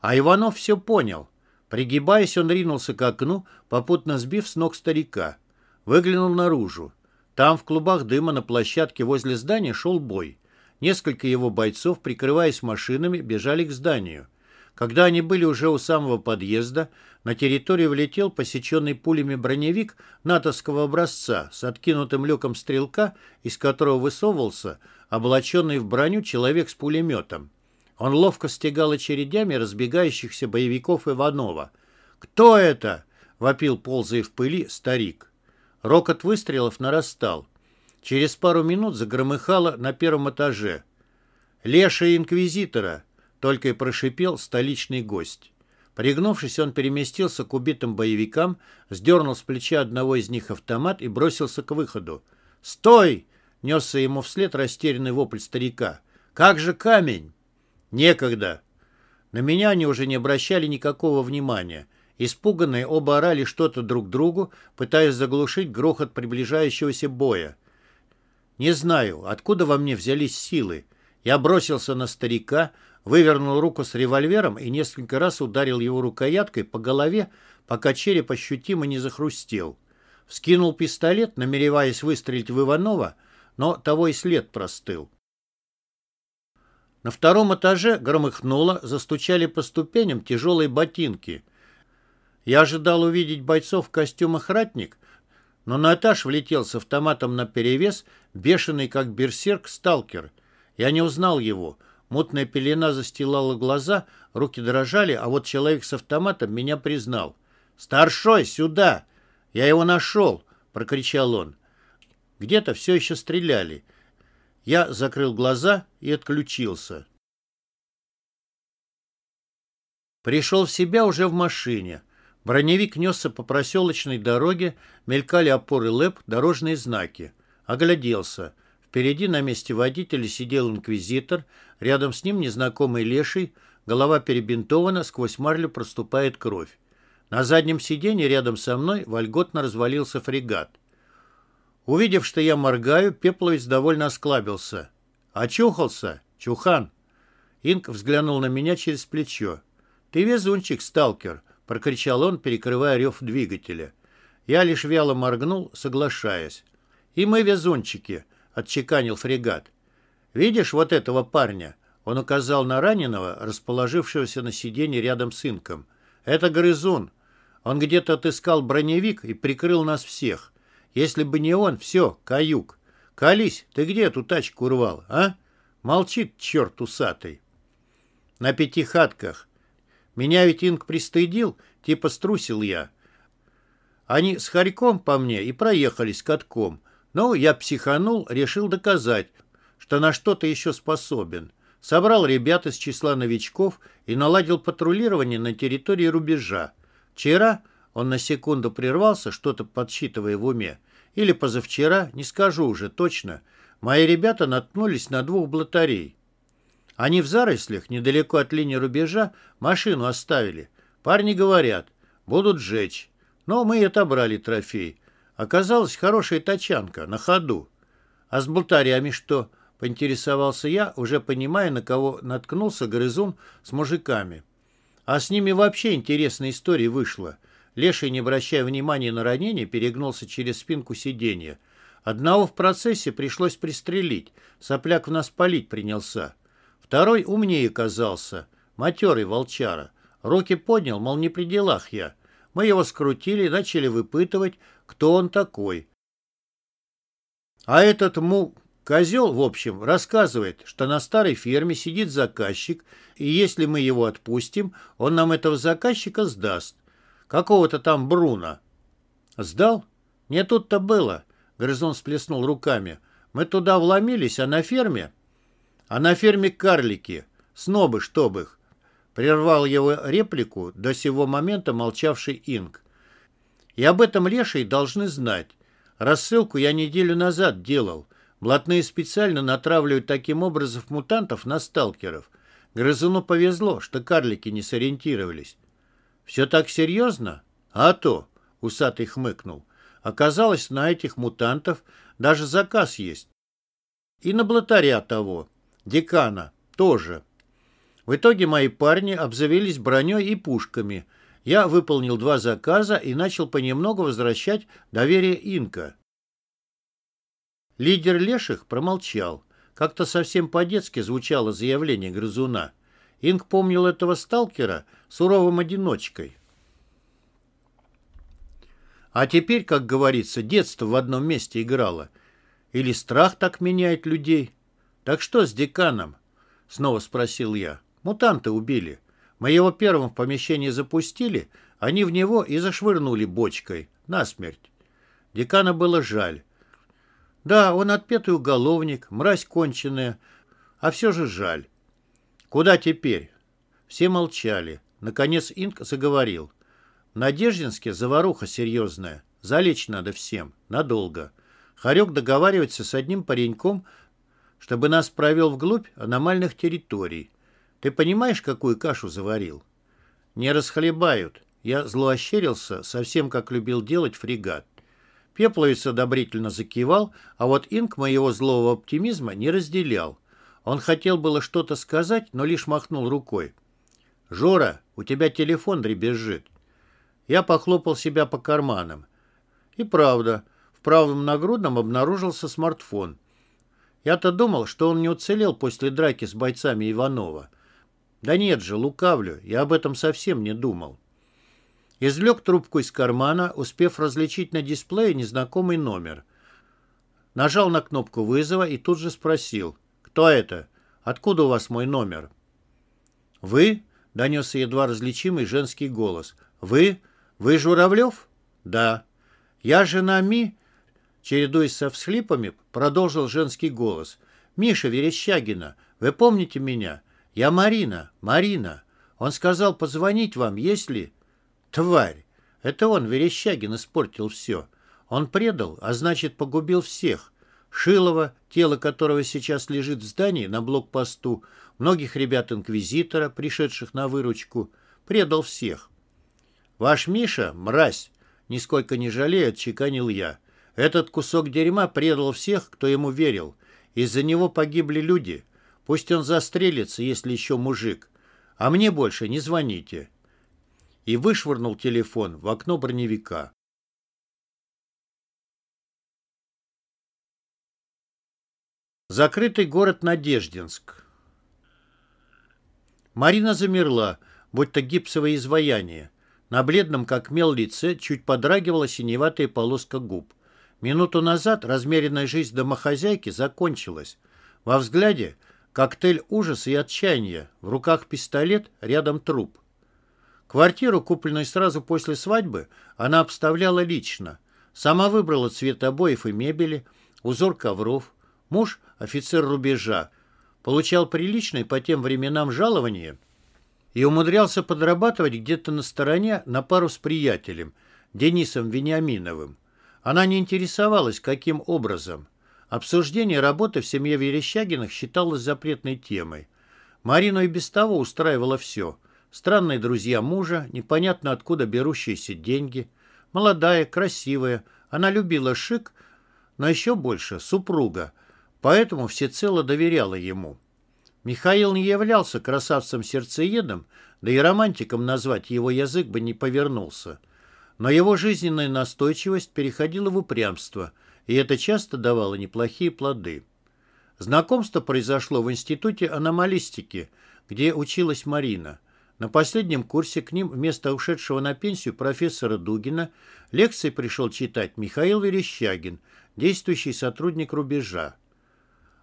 А Иванов все понял. Пригибаясь, он ринулся к окну, попутно сбив с ног старика. Выглянул наружу. Там в клубах дыма на площадке возле здания шел бой. Несколько его бойцов, прикрываясь машинами, бежали к зданию. Когда они были уже у самого подъезда, на территорию влетел посеченный пулями броневик натовского образца с откинутым люком стрелка, из которого высовывался облаченный в броню человек с пулеметом. Он ловко стегал очередями разбегающихся боевиков Иванова. «Кто это?» — вопил, ползая в пыли, старик. Рокот выстрелов нарастал. Через пару минут загромыхало на первом этаже. «Леша инквизитора!» — только и прошипел столичный гость. Пригнувшись, он переместился к убитым боевикам, сдернул с плеча одного из них автомат и бросился к выходу. «Стой!» — несся ему вслед растерянный вопль старика. «Как же камень?» «Некогда!» На меня они уже не обращали никакого внимания. Испуганные оба орали что-то друг другу, пытаясь заглушить грохот приближающегося боя. Не знаю, откуда во мне взялись силы. Я бросился на старика, вывернул руку с револьвером и несколько раз ударил его рукояткой по голове, пока череп ощутимо не захрустел. Вскинул пистолет, намереваясь выстрелить в Иванова, но того и след простыл. На втором этаже громыхнуло, застучали по ступеням тяжелые ботинки. Я ожидал увидеть бойцов в костюмах ратник, но на этаж влетел с автоматом наперевес, бешеный как берсерк, сталкер. Я не узнал его. Мутная пелена застилала глаза, руки дрожали, а вот человек с автоматом меня признал. «Старшой, сюда! Я его нашел!» — прокричал он. Где-то все еще стреляли. Я закрыл глаза и отключился. Пришел в себя уже в машине. Броневик несся по проселочной дороге, мелькали опоры ЛЭП, дорожные знаки. Огляделся. Впереди на месте водителя сидел инквизитор, рядом с ним незнакомый леший, голова перебинтована, сквозь марлю проступает кровь. На заднем сиденье рядом со мной вольготно развалился фрегат. Увидев, что я моргаю, Пепловец довольно осклабился. «Очухался? Чухан!» Инк взглянул на меня через плечо. «Ты везунчик, сталкер!» — прокричал он, перекрывая рев двигателя. Я лишь вяло моргнул, соглашаясь. «И мы везунчики!» отчеканил фрегат. «Видишь вот этого парня?» Он указал на раненого, расположившегося на сиденье рядом с инком. «Это грызун. Он где-то отыскал броневик и прикрыл нас всех. Если бы не он, все, каюк. Колись, ты где эту тачку урвал, а? Молчит черт усатый». «На пятихатках. Меня ведь инк пристыдил, типа струсил я. Они с хорьком по мне и проехались катком. Но я психанул, решил доказать, что на что-то еще способен. Собрал ребят из числа новичков и наладил патрулирование на территории рубежа. Вчера он на секунду прервался, что-то подсчитывая в уме. Или позавчера, не скажу уже точно, мои ребята наткнулись на двух блатарей. Они в зарослях, недалеко от линии рубежа, машину оставили. Парни говорят, будут сжечь. Но мы и отобрали трофей. Оказалась хорошая тачанка, на ходу. А с болтарями что? Поинтересовался я, уже понимая, на кого наткнулся грызун с мужиками. А с ними вообще интересная история вышла. Леший, не обращая внимания на ранение, перегнулся через спинку сиденья. Одного в процессе пришлось пристрелить. Сопляк в нас палить принялся. Второй умнее казался. Матерый волчара. Руки поднял, мол, не при делах я. Мы его скрутили, начали выпытывать, кто он такой. А этот му... Козел, в общем, рассказывает, что на старой ферме сидит заказчик, и если мы его отпустим, он нам этого заказчика сдаст. Какого-то там Бруна. Сдал? Не тут-то было. Грызун сплеснул руками. Мы туда вломились, а на ферме... А на ферме карлики. Снобы, чтоб их. Прервал его реплику до сего момента молчавший Инг. И об этом лешие должны знать. Рассылку я неделю назад делал. Блатные специально натравливают таким образом мутантов на сталкеров. Грызуну повезло, что карлики не сориентировались. «Все так серьезно?» «А то!» — усатый хмыкнул. «Оказалось, на этих мутантов даже заказ есть. И на блатаря того, декана, тоже». В итоге мои парни обзавелись броней и пушками. Я выполнил два заказа и начал понемногу возвращать доверие Инка. Лидер Леших промолчал. Как-то совсем по-детски звучало заявление грызуна. Инк помнил этого сталкера суровым одиночкой. А теперь, как говорится, детство в одном месте играло. Или страх так меняет людей? Так что с деканом? Снова спросил я. Мутанты убили. Мы его первым в помещение запустили, они в него и зашвырнули бочкой. Насмерть. Декана было жаль. Да, он отпетый уголовник, мразь конченая, а все же жаль. Куда теперь? Все молчали. Наконец Инк заговорил. В Надеждинске заваруха серьезная. Залечь надо всем. Надолго. Харек договаривается с одним пареньком, чтобы нас провел вглубь аномальных территорий. Ты понимаешь, какую кашу заварил? Не расхлебают. Я злоощерился, совсем как любил делать фрегат. Пепловец одобрительно закивал, а вот Инк моего злого оптимизма не разделял. Он хотел было что-то сказать, но лишь махнул рукой. «Жора, у тебя телефон дребезжит». Я похлопал себя по карманам. И правда, в правом нагрудном обнаружился смартфон. Я-то думал, что он не уцелел после драки с бойцами Иванова. Да нет же, лукавлю, я об этом совсем не думал. Извлек трубку из кармана, успев различить на дисплее незнакомый номер. Нажал на кнопку вызова и тут же спросил. «Кто это? Откуда у вас мой номер?» «Вы?» — донесся едва различимый женский голос. «Вы? Вы Журавлев?» «Да». «Я жена Ми?» Чередуясь со всхлипами, продолжил женский голос. «Миша Верещагина, вы помните меня? Я Марина, Марина. Он сказал позвонить вам, если...» Тварь! Это он, Верещагин, испортил все. Он предал, а значит, погубил всех. Шилова, тело которого сейчас лежит в здании на блокпосту, многих ребят-инквизитора, пришедших на выручку, предал всех. «Ваш Миша — мразь!» — нисколько не жалея, отчеканил я. «Этот кусок дерьма предал всех, кто ему верил. Из-за него погибли люди. Пусть он застрелится, если еще мужик. А мне больше не звоните и вышвырнул телефон в окно броневика. Закрытый город Надеждинск. Марина замерла, будто гипсовое изваяние. На бледном, как мел, лице чуть подрагивала синеватая полоска губ. Минуту назад размеренная жизнь домохозяйки закончилась. Во взгляде коктейль ужаса и отчаяния, в руках пистолет, рядом труп. Квартиру, купленную сразу после свадьбы, она обставляла лично. Сама выбрала цвет обоев и мебели, узор ковров. Муж, офицер рубежа, получал приличное по тем временам жалование и умудрялся подрабатывать где-то на стороне на пару с приятелем, Денисом Вениаминовым. Она не интересовалась, каким образом. Обсуждение работы в семье Верещагиных считалось запретной темой. Марину и без того устраивало все – странные друзья мужа, непонятно откуда берущиеся деньги. Молодая, красивая, она любила шик, но еще больше супруга, поэтому всецело доверяла ему. Михаил не являлся красавцем-сердцеедом, да и романтиком назвать его язык бы не повернулся. Но его жизненная настойчивость переходила в упрямство, и это часто давало неплохие плоды. Знакомство произошло в Институте аномалистики, где училась Марина. На последнем курсе к ним вместо ушедшего на пенсию профессора Дугина лекции пришел читать Михаил Верещагин, действующий сотрудник рубежа.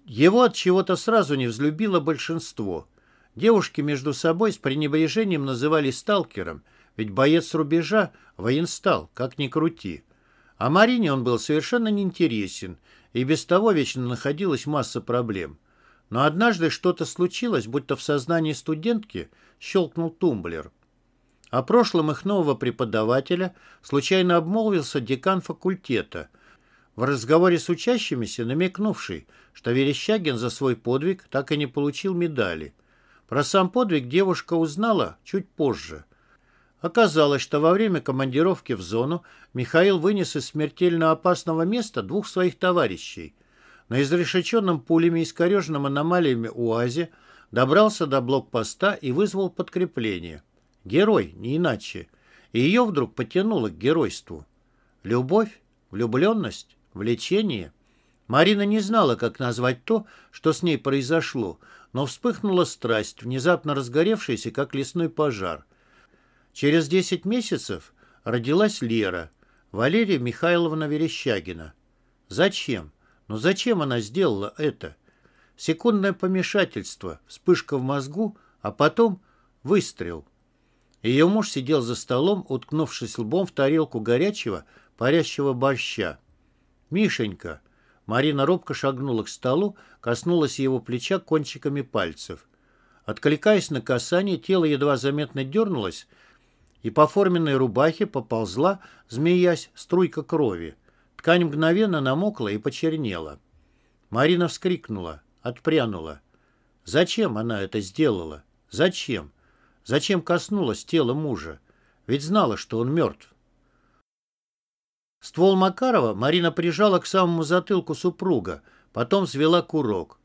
Его от чего-то сразу не взлюбило большинство. Девушки между собой с пренебрежением называли сталкером, ведь боец рубежа военстал, как ни крути. А Марине он был совершенно неинтересен, и без того вечно находилась масса проблем. Но однажды что-то случилось, будто в сознании студентки щелкнул тумблер. О прошлом их нового преподавателя случайно обмолвился декан факультета, в разговоре с учащимися намекнувший, что Верещагин за свой подвиг так и не получил медали. Про сам подвиг девушка узнала чуть позже. Оказалось, что во время командировки в зону Михаил вынес из смертельно опасного места двух своих товарищей – на изрешеченном пулями искореженном аномалиями УАЗе добрался до блокпоста и вызвал подкрепление. Герой, не иначе. и ее вдруг потянуло к геройству. Любовь? Влюбленность? Влечение? Марина не знала, как назвать то, что с ней произошло, но вспыхнула страсть, внезапно разгоревшаяся, как лесной пожар. Через десять месяцев родилась Лера, Валерия Михайловна Верещагина. Зачем? Ну зачем она сделала это? Секундное помешательство, вспышка в мозгу, а потом выстрел. Ее муж сидел за столом, уткнувшись лбом в тарелку горячего, парящего борща. «Мишенька!» Марина робко шагнула к столу, коснулась его плеча кончиками пальцев. Откликаясь на касание, тело едва заметно дернулось, и по форменной рубахе поползла, змеясь, струйка крови. Ткань мгновенно намокла и почернела. Марина вскрикнула, отпрянула. Зачем она это сделала? Зачем? Зачем коснулась тела мужа? Ведь знала, что он мертв. Ствол Макарова Марина прижала к самому затылку супруга, потом свела курок.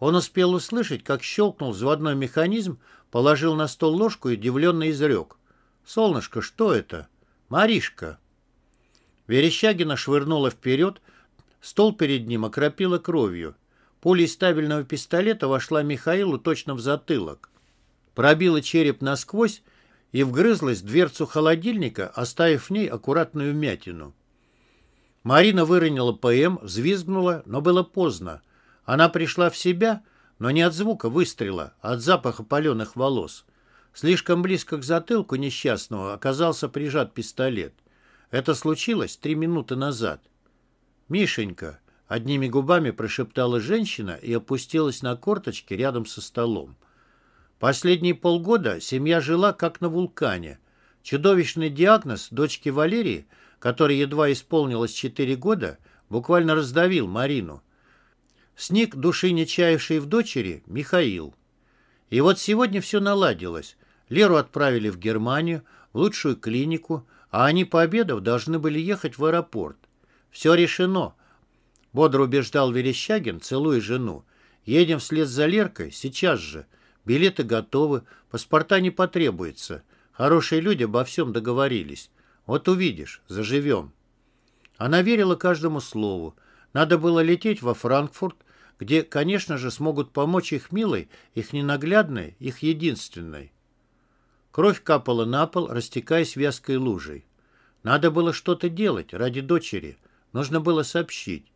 Он успел услышать, как щелкнул взводной механизм, положил на стол ложку и удивленно изрек. «Солнышко, что это?» «Маришка». Верещагина швырнула вперед, стол перед ним окропила кровью. Пуля из стабильного пистолета вошла Михаилу точно в затылок. Пробила череп насквозь и вгрызлась в дверцу холодильника, оставив в ней аккуратную вмятину. Марина выронила ПМ, взвизгнула, но было поздно. Она пришла в себя, но не от звука выстрела, а от запаха паленых волос. Слишком близко к затылку несчастного оказался прижат пистолет. Это случилось три минуты назад. «Мишенька!» — одними губами прошептала женщина и опустилась на корточки рядом со столом. Последние полгода семья жила как на вулкане. Чудовищный диагноз дочки Валерии — который едва исполнилось четыре года, буквально раздавил Марину. Сник души не чаявшей в дочери Михаил. И вот сегодня все наладилось. Леру отправили в Германию, в лучшую клинику, а они, пообедав, должны были ехать в аэропорт. Все решено. Бодро убеждал Верещагин, целуя жену. Едем вслед за Леркой, сейчас же. Билеты готовы, паспорта не потребуется. Хорошие люди обо всем договорились. Вот увидишь, заживем. Она верила каждому слову. Надо было лететь во Франкфурт, где, конечно же, смогут помочь их милой, их ненаглядной, их единственной. Кровь капала на пол, растекаясь вязкой лужей. Надо было что-то делать ради дочери. Нужно было сообщить.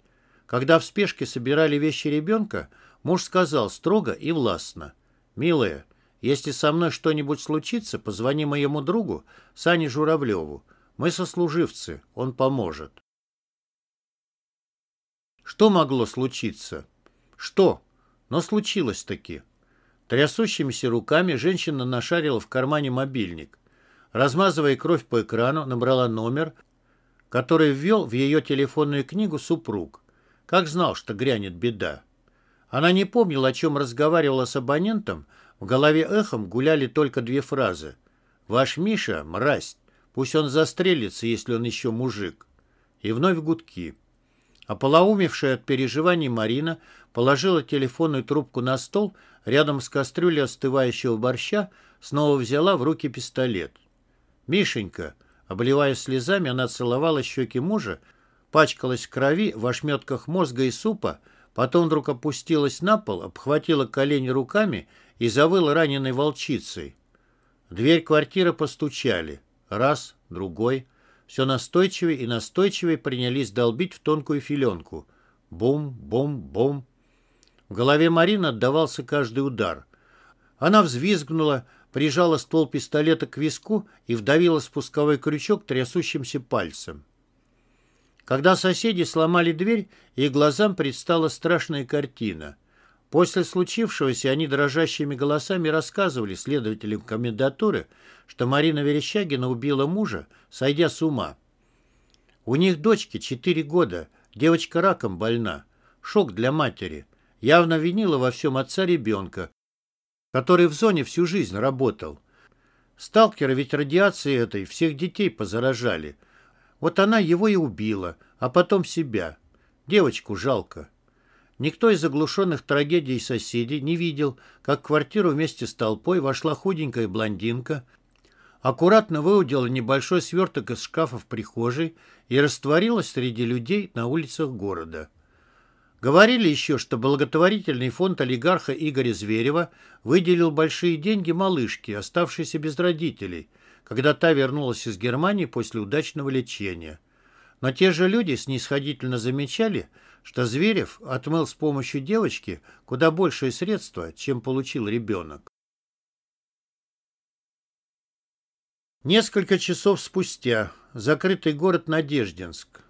Когда в спешке собирали вещи ребенка, муж сказал строго и властно. «Милая, если со мной что-нибудь случится, позвони моему другу, Сане Журавлеву. Мы сослуживцы, он поможет. Что могло случиться? Что? Но случилось-таки. Трясущимися руками женщина нашарила в кармане мобильник. Размазывая кровь по экрану, набрала номер, который ввел в ее телефонную книгу супруг. Как знал, что грянет беда. Она не помнила, о чем разговаривала с абонентом, в голове эхом гуляли только две фразы. «Ваш Миша – мразь, Пусть он застрелится, если он еще мужик. И вновь гудки. Ополоумевшая от переживаний Марина положила телефонную трубку на стол рядом с кастрюлей остывающего борща, снова взяла в руки пистолет. «Мишенька!» Обливаясь слезами, она целовала щеки мужа, пачкалась в крови в ошметках мозга и супа, потом вдруг опустилась на пол, обхватила колени руками и завыла раненой волчицей. В дверь квартиры постучали. Раз, другой. Все настойчивее и настойчивее принялись долбить в тонкую филенку. Бум, бум, бум. В голове Марины отдавался каждый удар. Она взвизгнула, прижала ствол пистолета к виску и вдавила спусковой крючок трясущимся пальцем. Когда соседи сломали дверь, их глазам предстала страшная картина — После случившегося они дрожащими голосами рассказывали следователям комендатуры, что Марина Верещагина убила мужа, сойдя с ума. У них дочке 4 года, девочка раком больна. Шок для матери. Явно винила во всем отца ребенка, который в зоне всю жизнь работал. Сталкеры ведь радиацией этой всех детей позаражали. Вот она его и убила, а потом себя. Девочку жалко. Никто из заглушенных трагедией соседей не видел, как в квартиру вместе с толпой вошла худенькая блондинка, аккуратно выудила небольшой сверток из шкафа в прихожей и растворилась среди людей на улицах города. Говорили еще, что благотворительный фонд олигарха Игоря Зверева выделил большие деньги малышке, оставшейся без родителей, когда та вернулась из Германии после удачного лечения. Но те же люди снисходительно замечали, что Зверев отмыл с помощью девочки куда большие средства, чем получил ребенок. Несколько часов спустя. Закрытый город Надеждинск.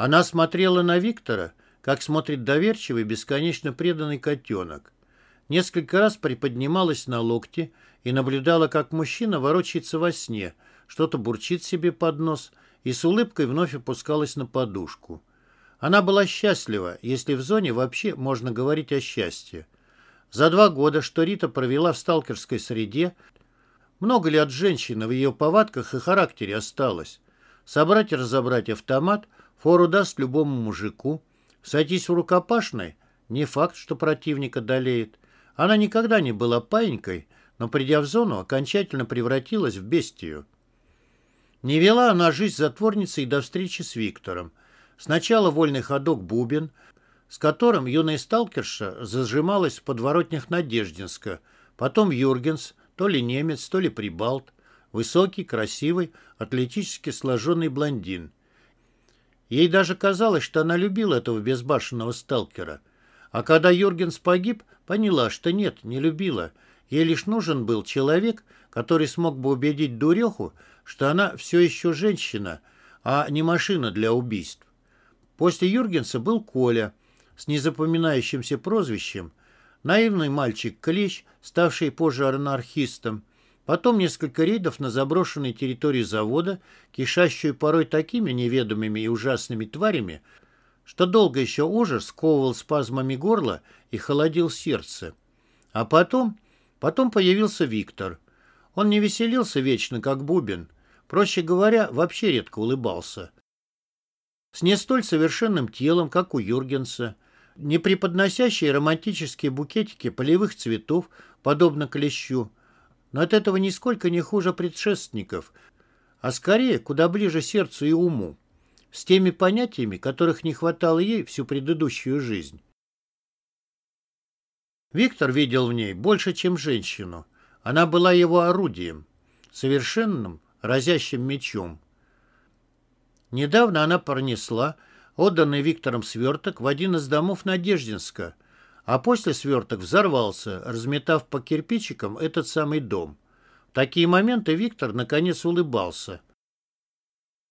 Она смотрела на Виктора, как смотрит доверчивый, бесконечно преданный котенок. Несколько раз приподнималась на локти и наблюдала, как мужчина ворочается во сне, что-то бурчит себе под нос и с улыбкой вновь опускалась на подушку. Она была счастлива, если в зоне вообще можно говорить о счастье. За два года, что Рита провела в сталкерской среде, много ли от женщины в ее повадках и характере осталось? Собрать и разобрать автомат – Фору даст любому мужику. Сойтись в рукопашной – не факт, что противник одолеет. Она никогда не была паинькой, но, придя в зону, окончательно превратилась в бестию. Не вела она жизнь затворницей до встречи с Виктором. Сначала вольный ходок Бубин, с которым юная сталкерша зажималась в подворотнях Надеждинска, потом Юргенс, то ли немец, то ли прибалт, высокий, красивый, атлетически сложенный блондин – Ей даже казалось, что она любила этого безбашенного сталкера. А когда Юргенс погиб, поняла, что нет, не любила. Ей лишь нужен был человек, который смог бы убедить дуреху, что она все еще женщина, а не машина для убийств. После Юргенса был Коля с незапоминающимся прозвищем, наивный мальчик Клещ, ставший позже анархистом, Потом несколько рейдов на заброшенной территории завода, кишащую порой такими неведомыми и ужасными тварями, что долго еще ужас сковывал спазмами горла и холодил сердце. А потом, потом появился Виктор. Он не веселился вечно, как Бубен. Проще говоря, вообще редко улыбался. С не столь совершенным телом, как у Юргенса, не преподносящие романтические букетики полевых цветов, подобно клещу, но от этого нисколько не хуже предшественников, а скорее куда ближе сердцу и уму, с теми понятиями, которых не хватало ей всю предыдущую жизнь. Виктор видел в ней больше, чем женщину. Она была его орудием, совершенным, разящим мечом. Недавно она пронесла отданный Виктором сверток в один из домов Надеждинска – а после сверток взорвался, разметав по кирпичикам этот самый дом. В такие моменты Виктор наконец улыбался.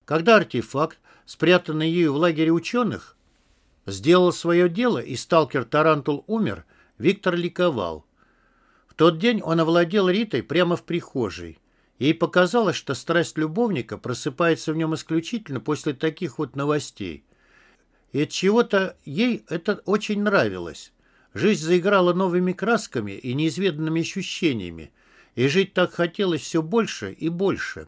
Когда артефакт, спрятанный ею в лагере ученых, сделал свое дело и сталкер Тарантул умер, Виктор ликовал. В тот день он овладел Ритой прямо в прихожей. Ей показалось, что страсть любовника просыпается в нем исключительно после таких вот новостей. И от чего-то ей это очень нравилось. Жизнь заиграла новыми красками и неизведанными ощущениями, и жить так хотелось все больше и больше.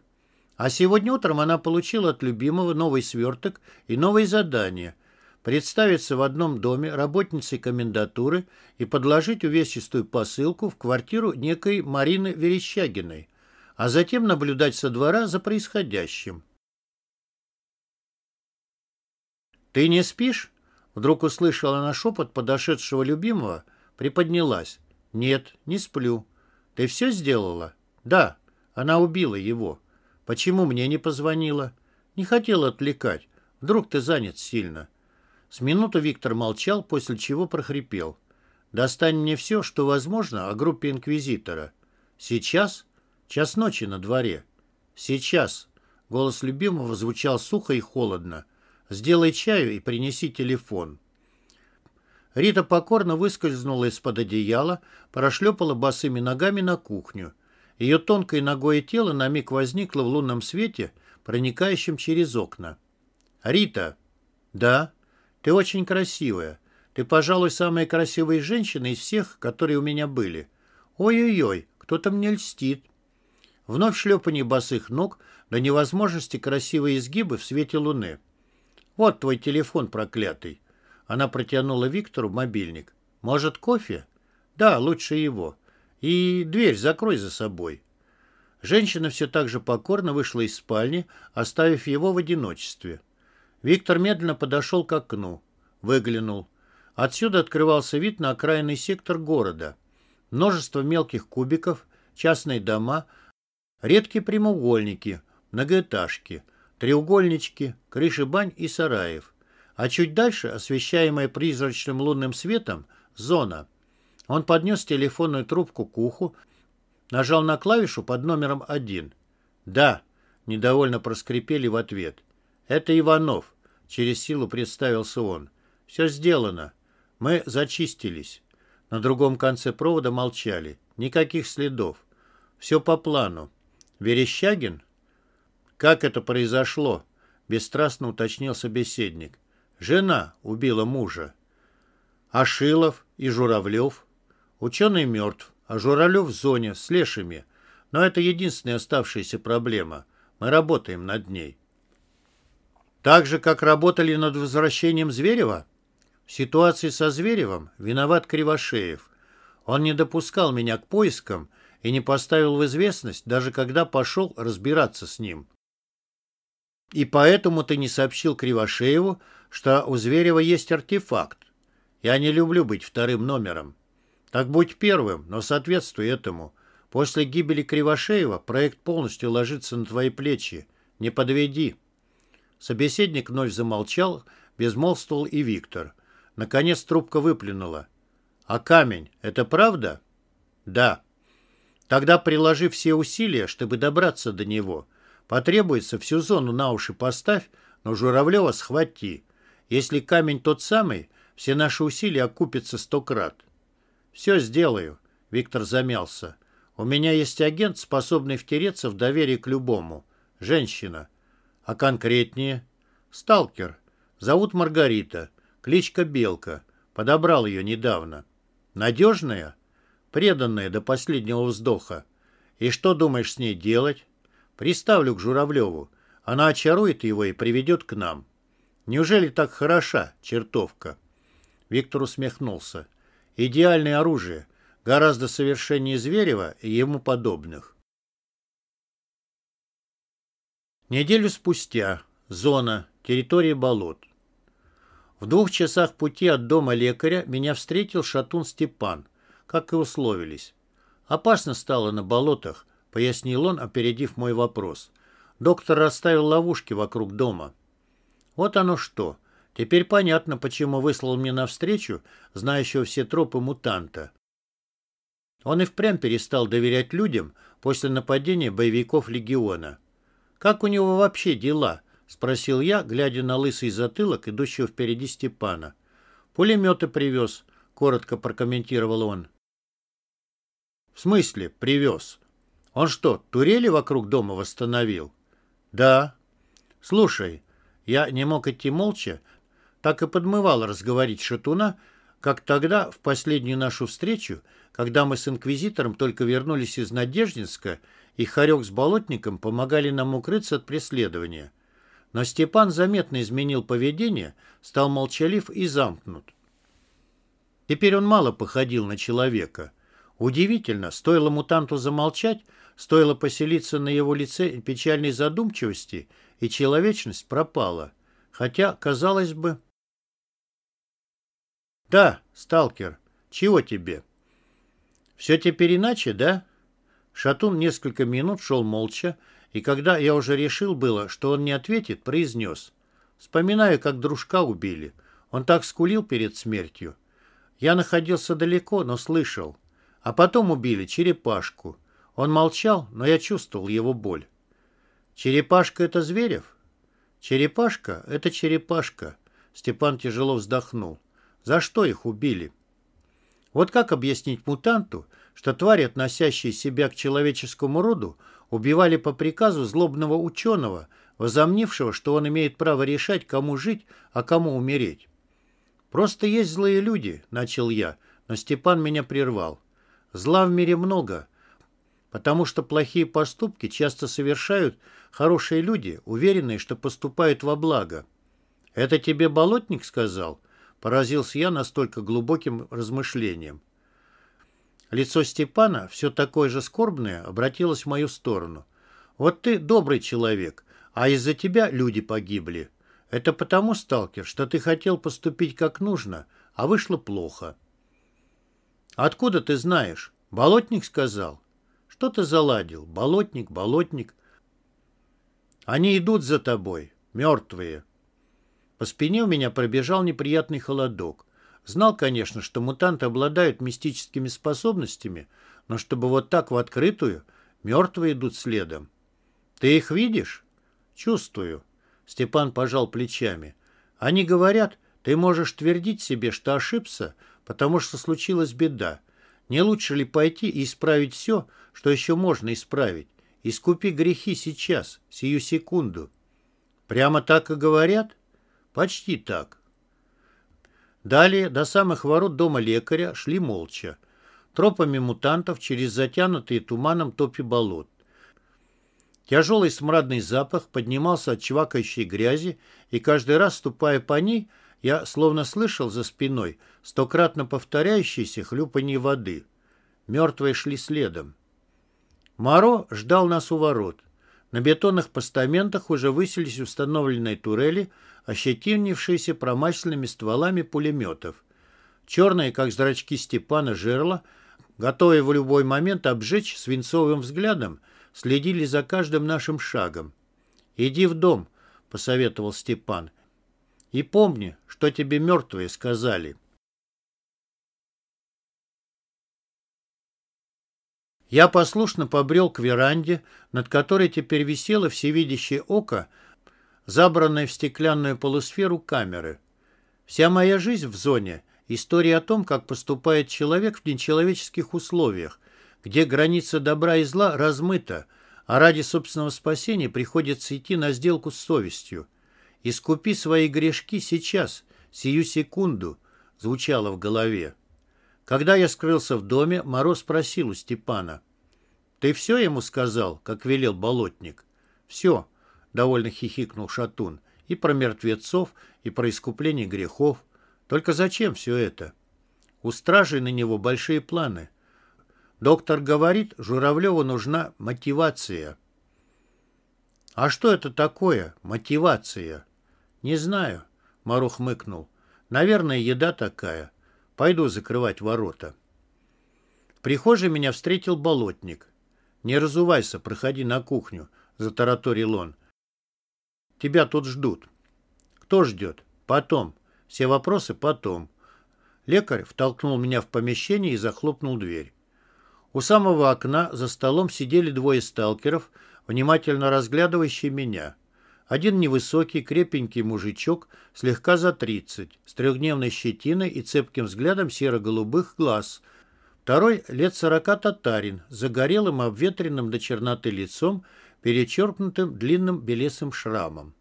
А сегодня утром она получила от любимого новый сверток и новые задания – представиться в одном доме работницей комендатуры и подложить увесистую посылку в квартиру некой Марины Верещагиной, а затем наблюдать со двора за происходящим. «Ты не спишь?» Вдруг услышала она шепот подошедшего любимого, приподнялась. «Нет, не сплю. Ты все сделала?» «Да, она убила его. Почему мне не позвонила?» «Не хотела отвлекать. Вдруг ты занят сильно». С минуту Виктор молчал, после чего прохрипел. «Достань мне все, что возможно о группе Инквизитора. Сейчас? Час ночи на дворе. Сейчас». Голос любимого звучал сухо и холодно. Сделай чаю и принеси телефон». Рита покорно выскользнула из-под одеяла, прошлепала босыми ногами на кухню. Ее тонкое ногое тело на миг возникло в лунном свете, проникающем через окна. «Рита!» «Да, ты очень красивая. Ты, пожалуй, самая красивая женщина из всех, которые у меня были. Ой-ой-ой, кто-то мне льстит». Вновь шлепанье босых ног до невозможности красивые изгибы в свете луны. «Вот твой телефон проклятый». Она протянула Виктору мобильник. «Может, кофе?» «Да, лучше его. И дверь закрой за собой». Женщина все так же покорно вышла из спальни, оставив его в одиночестве. Виктор медленно подошел к окну. Выглянул. Отсюда открывался вид на окраинный сектор города. Множество мелких кубиков, частные дома, редкие прямоугольники, многоэтажки, треугольнички, крыши бань и сараев. А чуть дальше, освещаемая призрачным лунным светом, зона. Он поднес телефонную трубку к уху, нажал на клавишу под номером один. «Да», — недовольно проскрипели в ответ. «Это Иванов», — через силу представился он. «Все сделано. Мы зачистились». На другом конце провода молчали. Никаких следов. Все по плану. Верещагин? Как это произошло? Бесстрастно уточнил собеседник. Жена убила мужа. А Шилов и Журавлев? Ученый мертв, а Журавлев в зоне с лешими. Но это единственная оставшаяся проблема. Мы работаем над ней. Так же, как работали над возвращением Зверева? В ситуации со Зверевым виноват Кривошеев. Он не допускал меня к поискам и не поставил в известность, даже когда пошел разбираться с ним. И поэтому ты не сообщил Кривошееву, что у Зверева есть артефакт. Я не люблю быть вторым номером. Так будь первым, но соответствуй этому. После гибели Кривошеева проект полностью ложится на твои плечи. Не подведи. Собеседник вновь замолчал, безмолвствовал и Виктор. Наконец трубка выплюнула. «А камень — это правда?» «Да». «Тогда приложи все усилия, чтобы добраться до него. Потребуется всю зону на уши поставь, но Журавлева схвати. Если камень тот самый, все наши усилия окупятся сто крат». «Все сделаю», — Виктор замялся. «У меня есть агент, способный втереться в доверие к любому. Женщина. А конкретнее?» «Сталкер. Зовут Маргарита. Кличка Белка. Подобрал ее недавно. Надежная? Преданная до последнего вздоха. И что думаешь с ней делать? Приставлю к Журавлеву. Она очарует его и приведет к нам. Неужели так хороша чертовка? Виктор усмехнулся. Идеальное оружие. Гораздо совершеннее Зверева и ему подобных. Неделю спустя. Зона. Территория болот. В двух часах пути от дома лекаря меня встретил шатун Степан, как и условились. «Опасно стало на болотах», — пояснил он, опередив мой вопрос. «Доктор расставил ловушки вокруг дома». «Вот оно что. Теперь понятно, почему выслал мне навстречу знающего все тропы мутанта». Он и впрямь перестал доверять людям после нападения боевиков Легиона. «Как у него вообще дела?» — спросил я, глядя на лысый затылок, идущего впереди Степана. «Пулеметы привез», — коротко прокомментировал он. «В смысле привез? Он что, турели вокруг дома восстановил?» «Да». «Слушай, я не мог идти молча, так и подмывал разговорить шатуна, как тогда, в последнюю нашу встречу, когда мы с инквизитором только вернулись из Надеждинска, и Харек с Болотником помогали нам укрыться от преследования». Но Степан заметно изменил поведение, стал молчалив и замкнут. Теперь он мало походил на человека. Удивительно, стоило мутанту замолчать, стоило поселиться на его лице печальной задумчивости, и человечность пропала. Хотя, казалось бы... «Да, сталкер, чего тебе?» «Все теперь иначе, да?» Шатун несколько минут шел молча, и когда я уже решил было, что он не ответит, произнес. Вспоминаю, как дружка убили. Он так скулил перед смертью. Я находился далеко, но слышал. А потом убили черепашку. Он молчал, но я чувствовал его боль. «Черепашка — это Зверев?» «Черепашка — это черепашка», — Степан тяжело вздохнул. «За что их убили?» Вот как объяснить мутанту, что твари, относящие себя к человеческому роду, убивали по приказу злобного ученого, возомнившего, что он имеет право решать, кому жить, а кому умереть. «Просто есть злые люди», — начал я, но Степан меня прервал. «Зла в мире много, потому что плохие поступки часто совершают хорошие люди, уверенные, что поступают во благо». «Это тебе болотник сказал?» — поразился я настолько глубоким размышлением. Лицо Степана, все такое же скорбное, обратилось в мою сторону. «Вот ты добрый человек, а из-за тебя люди погибли. Это потому, сталкер, что ты хотел поступить как нужно, а вышло плохо». «Откуда ты знаешь? Болотник сказал?» «Что ты заладил? Болотник, болотник». «Они идут за тобой, мертвые». По спине у меня пробежал неприятный холодок. Знал, конечно, что мутанты обладают мистическими способностями, но чтобы вот так в открытую, мертвые идут следом. Ты их видишь? Чувствую. Степан пожал плечами. Они говорят, ты можешь твердить себе, что ошибся, потому что случилась беда. Не лучше ли пойти и исправить все, что еще можно исправить? Искупи грехи сейчас, сию секунду. Прямо так и говорят? Почти так. Далее до самых ворот дома лекаря шли молча, тропами мутантов через затянутые туманом топи болот. Тяжелый смрадный запах поднимался от чвакающей грязи, и каждый раз, ступая по ней, я словно слышал за спиной стократно повторяющиеся хлюпанье воды. Мертвые шли следом. Маро ждал нас у ворот. На бетонных постаментах уже высились установленные турели, ощетинившиеся промасленными стволами пулеметов. Черные, как зрачки Степана, жерла, готовые в любой момент обжечь свинцовым взглядом, следили за каждым нашим шагом. «Иди в дом», — посоветовал Степан, — «и помни, что тебе мертвые сказали». Я послушно побрел к веранде, над которой теперь висело всевидящее око, забранное в стеклянную полусферу камеры. Вся моя жизнь в зоне — история о том, как поступает человек в нечеловеческих условиях, где граница добра и зла размыта, а ради собственного спасения приходится идти на сделку с совестью. «Искупи свои грешки сейчас, сию секунду», — звучало в голове. Когда я скрылся в доме, Мороз спросил у Степана. «Ты все ему сказал, как велел болотник?» «Все», — довольно хихикнул Шатун, «и про мертвецов, и про искупление грехов. Только зачем все это?» У стражей на него большие планы. Доктор говорит, Журавлеву нужна мотивация. «А что это такое, мотивация?» «Не знаю», — Марух мыкнул. «Наверное, еда такая. Пойду закрывать ворота. В прихожей меня встретил болотник. «Не разувайся, проходи на кухню», — затараторил он. «Тебя тут ждут». «Кто ждет?» «Потом. Все вопросы потом». Лекарь втолкнул меня в помещение и захлопнул дверь. У самого окна за столом сидели двое сталкеров, внимательно разглядывающие меня. Один невысокий, крепенький мужичок, слегка за тридцать, с трехдневной щетиной и цепким взглядом серо-голубых глаз. Второй — лет сорока татарин, загорелым, обветренным до черноты лицом, перечеркнутым длинным белесым шрамом.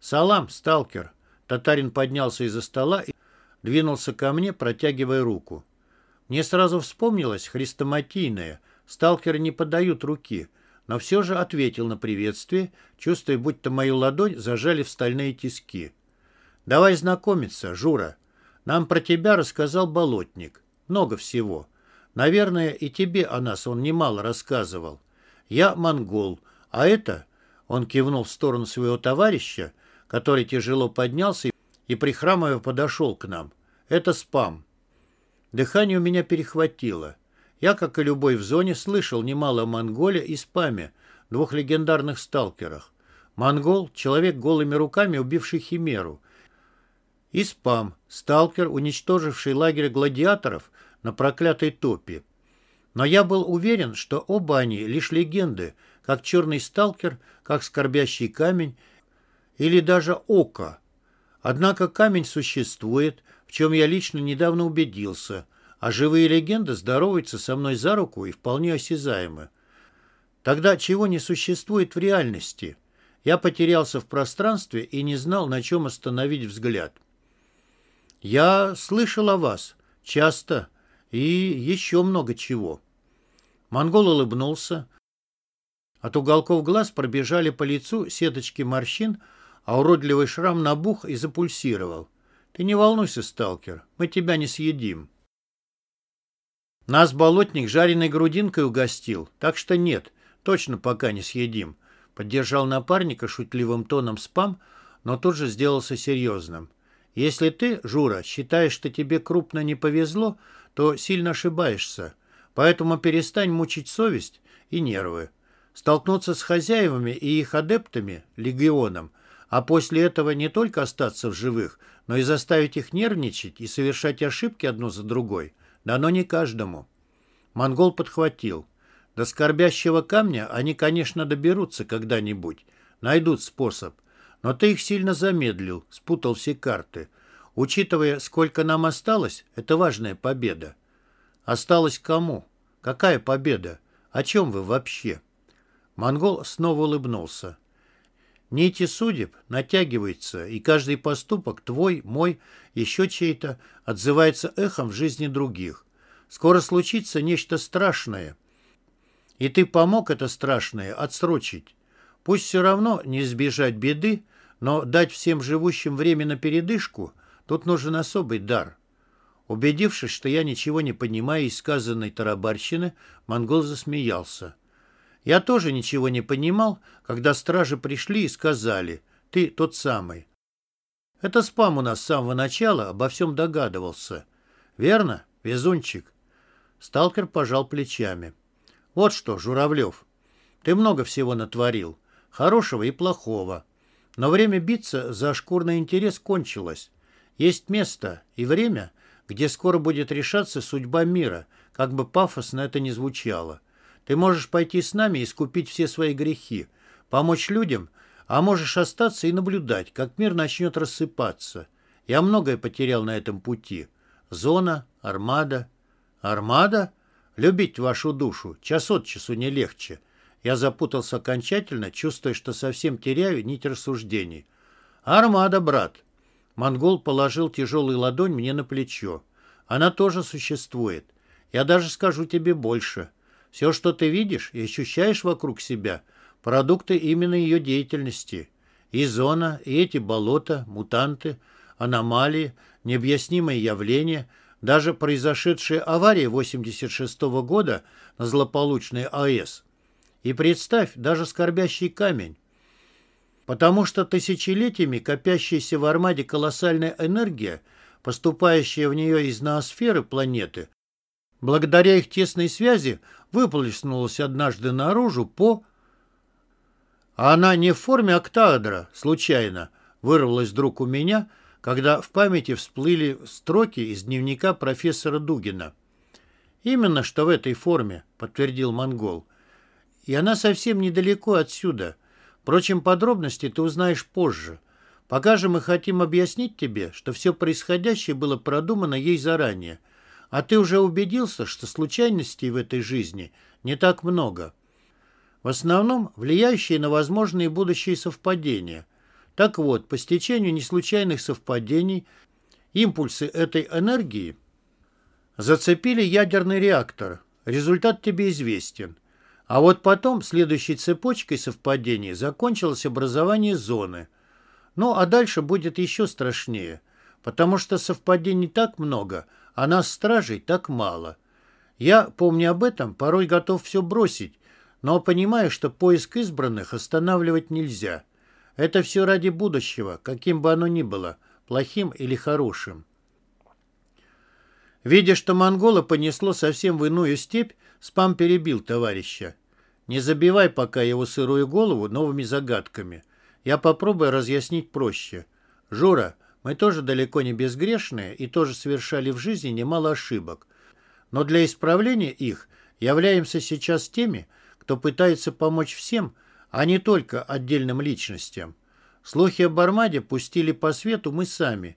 «Салам, сталкер!» Татарин поднялся из-за стола и двинулся ко мне, протягивая руку. Мне сразу вспомнилось хрестоматийное. Сталкеры не подают руки — но все же ответил на приветствие, чувствуя, будто мою ладонь зажали в стальные тиски. «Давай знакомиться, Жура. Нам про тебя рассказал Болотник. Много всего. Наверное, и тебе о нас он немало рассказывал. Я монгол, а это...» Он кивнул в сторону своего товарища, который тяжело поднялся и, прихрамывая, подошел к нам. «Это спам». Дыхание у меня перехватило. Я, как и любой в зоне, слышал немало о Монголе и Спаме, двух легендарных сталкерах. Монгол — человек голыми руками, убивший Химеру. И Спам — сталкер, уничтоживший лагерь гладиаторов на проклятой топе. Но я был уверен, что оба они лишь легенды, как черный сталкер, как скорбящий камень или даже око. Однако камень существует, в чем я лично недавно убедился, а живые легенды здороваются со мной за руку и вполне осязаемы. Тогда чего не существует в реальности? Я потерялся в пространстве и не знал, на чем остановить взгляд. Я слышал о вас. Часто. И еще много чего. Монгол улыбнулся. От уголков глаз пробежали по лицу сеточки морщин, а уродливый шрам набух и запульсировал. Ты не волнуйся, сталкер, мы тебя не съедим. Нас болотник жареной грудинкой угостил, так что нет, точно пока не съедим. Поддержал напарника шутливым тоном спам, но тут же сделался серьезным. Если ты, Жура, считаешь, что тебе крупно не повезло, то сильно ошибаешься. Поэтому перестань мучить совесть и нервы. Столкнуться с хозяевами и их адептами, легионом, а после этого не только остаться в живых, но и заставить их нервничать и совершать ошибки одну за другой, дано не каждому. Монгол подхватил. До скорбящего камня они, конечно, доберутся когда-нибудь, найдут способ. Но ты их сильно замедлил, спутал все карты. Учитывая, сколько нам осталось, это важная победа. Осталось кому? Какая победа? О чем вы вообще? Монгол снова улыбнулся. Нити судеб натягиваются, и каждый поступок, твой, мой, еще чей-то, отзывается эхом в жизни других. Скоро случится нечто страшное, и ты помог это страшное отсрочить. Пусть все равно не избежать беды, но дать всем живущим время на передышку, тут нужен особый дар. Убедившись, что я ничего не понимаю из сказанной тарабарщины, монгол засмеялся. Я тоже ничего не понимал, когда стражи пришли и сказали «ты тот самый». Это спам у нас с самого начала обо всем догадывался. Верно, везунчик? Сталкер пожал плечами. Вот что, Журавлев, ты много всего натворил, хорошего и плохого. Но время биться за шкурный интерес кончилось. Есть место и время, где скоро будет решаться судьба мира, как бы пафосно это ни звучало. Ты можешь пойти с нами и искупить все свои грехи, помочь людям, а можешь остаться и наблюдать, как мир начнет рассыпаться. Я многое потерял на этом пути. Зона, армада. Армада? Любить вашу душу час от часу не легче. Я запутался окончательно, чувствуя, что совсем теряю нить рассуждений. «Армада, брат!» Монгол положил тяжелую ладонь мне на плечо. «Она тоже существует. Я даже скажу тебе больше. Все, что ты видишь и ощущаешь вокруг себя, продукты именно ее деятельности. И зона, и эти болота, мутанты, аномалии, необъяснимые явления — даже произошедшая авария 86 -го года на злополучной АЭС. И представь, даже скорбящий камень. Потому что тысячелетиями копящаяся в армаде колоссальная энергия, поступающая в нее из ноосферы планеты, благодаря их тесной связи выплеснулась однажды наружу по... А она не в форме октаэдра, случайно, вырвалась вдруг у меня — когда в памяти всплыли строки из дневника профессора Дугина. «Именно что в этой форме», — подтвердил монгол. «И она совсем недалеко отсюда. Впрочем, подробности ты узнаешь позже. Пока же мы хотим объяснить тебе, что все происходящее было продумано ей заранее. А ты уже убедился, что случайностей в этой жизни не так много. В основном влияющие на возможные будущие совпадения — так вот, по стечению неслучайных совпадений импульсы этой энергии зацепили ядерный реактор. Результат тебе известен. А вот потом следующей цепочкой совпадений закончилось образование зоны. Ну, а дальше будет еще страшнее, потому что совпадений так много, а нас, стражей, так мало. Я, помня об этом, порой готов все бросить, но понимаю, что поиск избранных останавливать нельзя. Это все ради будущего, каким бы оно ни было, плохим или хорошим. Видя, что монгола понесло совсем в иную степь, Спам перебил товарища. Не забивай пока его сырую голову новыми загадками. Я попробую разъяснить проще. Жора, мы тоже далеко не безгрешные и тоже совершали в жизни немало ошибок. Но для исправления их являемся сейчас теми, кто пытается помочь всем, а не только отдельным личностям. Слухи об Армаде пустили по свету мы сами,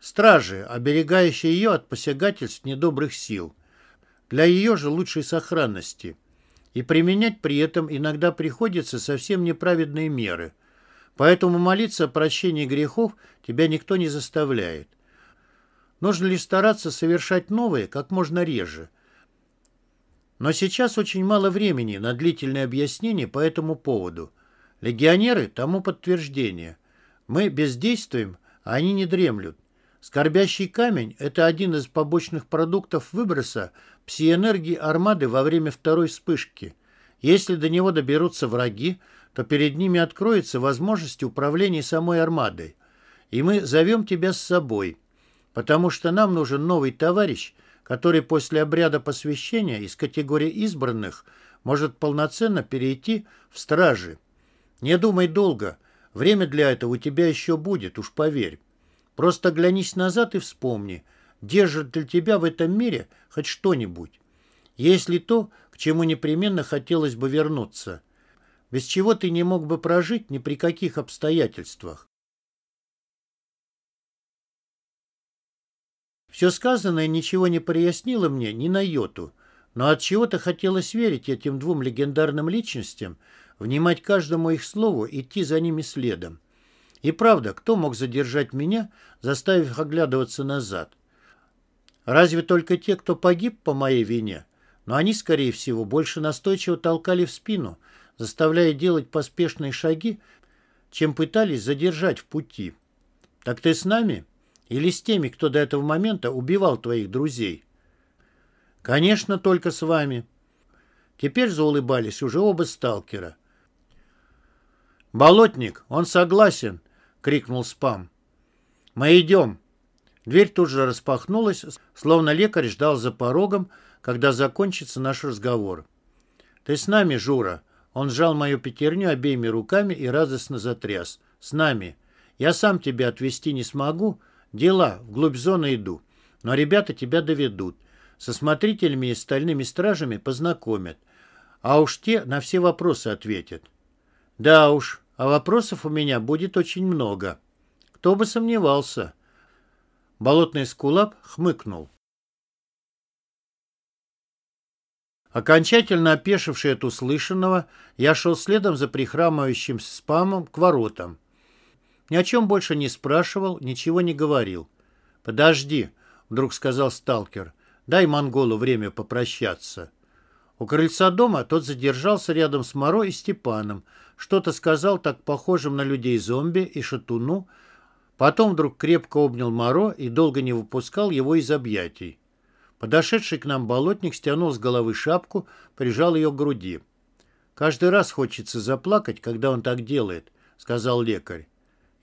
стражи, оберегающие ее от посягательств недобрых сил, для ее же лучшей сохранности. И применять при этом иногда приходится совсем неправедные меры. Поэтому молиться о прощении грехов тебя никто не заставляет. Нужно ли стараться совершать новые как можно реже – но сейчас очень мало времени на длительное объяснение по этому поводу. Легионеры тому подтверждение. Мы бездействуем, а они не дремлют. Скорбящий камень – это один из побочных продуктов выброса псиэнергии армады во время второй вспышки. Если до него доберутся враги, то перед ними откроется возможность управления самой армадой. И мы зовем тебя с собой, потому что нам нужен новый товарищ, который после обряда посвящения из категории избранных может полноценно перейти в стражи. Не думай долго, время для этого у тебя еще будет, уж поверь. Просто глянись назад и вспомни, держит для тебя в этом мире хоть что-нибудь. Есть ли то, к чему непременно хотелось бы вернуться? Без чего ты не мог бы прожить ни при каких обстоятельствах? Все сказанное ничего не прояснило мне ни на йоту, но от чего то хотелось верить этим двум легендарным личностям, внимать каждому их слову, идти за ними следом. И правда, кто мог задержать меня, заставив оглядываться назад? Разве только те, кто погиб по моей вине? Но они, скорее всего, больше настойчиво толкали в спину, заставляя делать поспешные шаги, чем пытались задержать в пути. Так ты с нами? Или с теми, кто до этого момента убивал твоих друзей? Конечно, только с вами. Теперь заулыбались уже оба сталкера. «Болотник, он согласен!» — крикнул Спам. «Мы идем!» Дверь тут же распахнулась, словно лекарь ждал за порогом, когда закончится наш разговор. «Ты с нами, Жура?» Он сжал мою пятерню обеими руками и радостно затряс. «С нами. Я сам тебя отвезти не смогу. Дела, вглубь зоны иду. Но ребята тебя доведут. Со смотрителями и стальными стражами познакомят. А уж те на все вопросы ответят». «Да уж, а вопросов у меня будет очень много. Кто бы сомневался». Болотный скулап хмыкнул. Окончательно опешивший от услышанного, я шел следом за прихрамывающим спамом к воротам. Ни о чем больше не спрашивал, ничего не говорил. «Подожди», — вдруг сказал сталкер, — «дай монголу время попрощаться». У крыльца дома тот задержался рядом с Моро и Степаном, что-то сказал так похожим на людей-зомби и шатуну, потом вдруг крепко обнял Моро и долго не выпускал его из объятий. Подошедший к нам болотник стянул с головы шапку, прижал ее к груди. «Каждый раз хочется заплакать, когда он так делает», — сказал лекарь.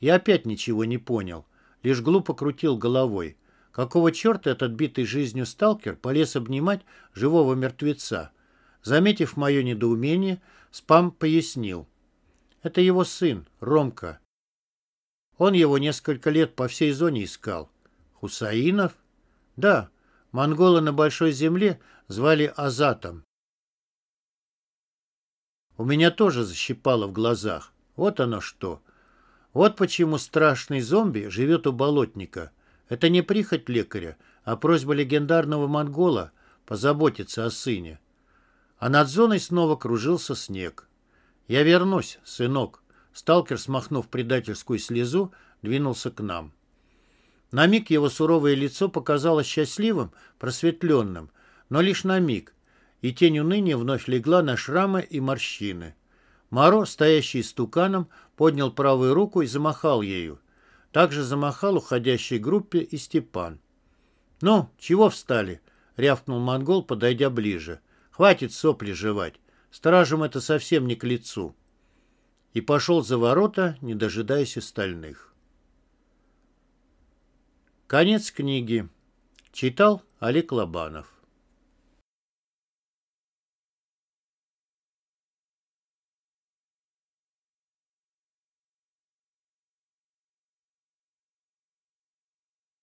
Я опять ничего не понял, лишь глупо крутил головой. Какого черта этот битый жизнью сталкер полез обнимать живого мертвеца? Заметив мое недоумение, Спам пояснил. Это его сын, Ромка. Он его несколько лет по всей зоне искал. Хусаинов? Да, Монголы на Большой Земле звали Азатом. У меня тоже защипало в глазах. Вот оно что. Вот почему страшный зомби живет у болотника. Это не прихоть лекаря, а просьба легендарного монгола позаботиться о сыне. А над зоной снова кружился снег. «Я вернусь, сынок». Сталкер, смахнув предательскую слезу, двинулся к нам. На миг его суровое лицо показалось счастливым, просветленным, но лишь на миг, и тень уныния вновь легла на шрамы и морщины. Маро, стоящий стуканом, поднял правую руку и замахал ею. Также замахал уходящей группе и Степан. «Ну, чего встали?» — рявкнул монгол, подойдя ближе. «Хватит сопли жевать. Стражам это совсем не к лицу». И пошел за ворота, не дожидаясь остальных. Конец книги. Читал Олег Лобанов.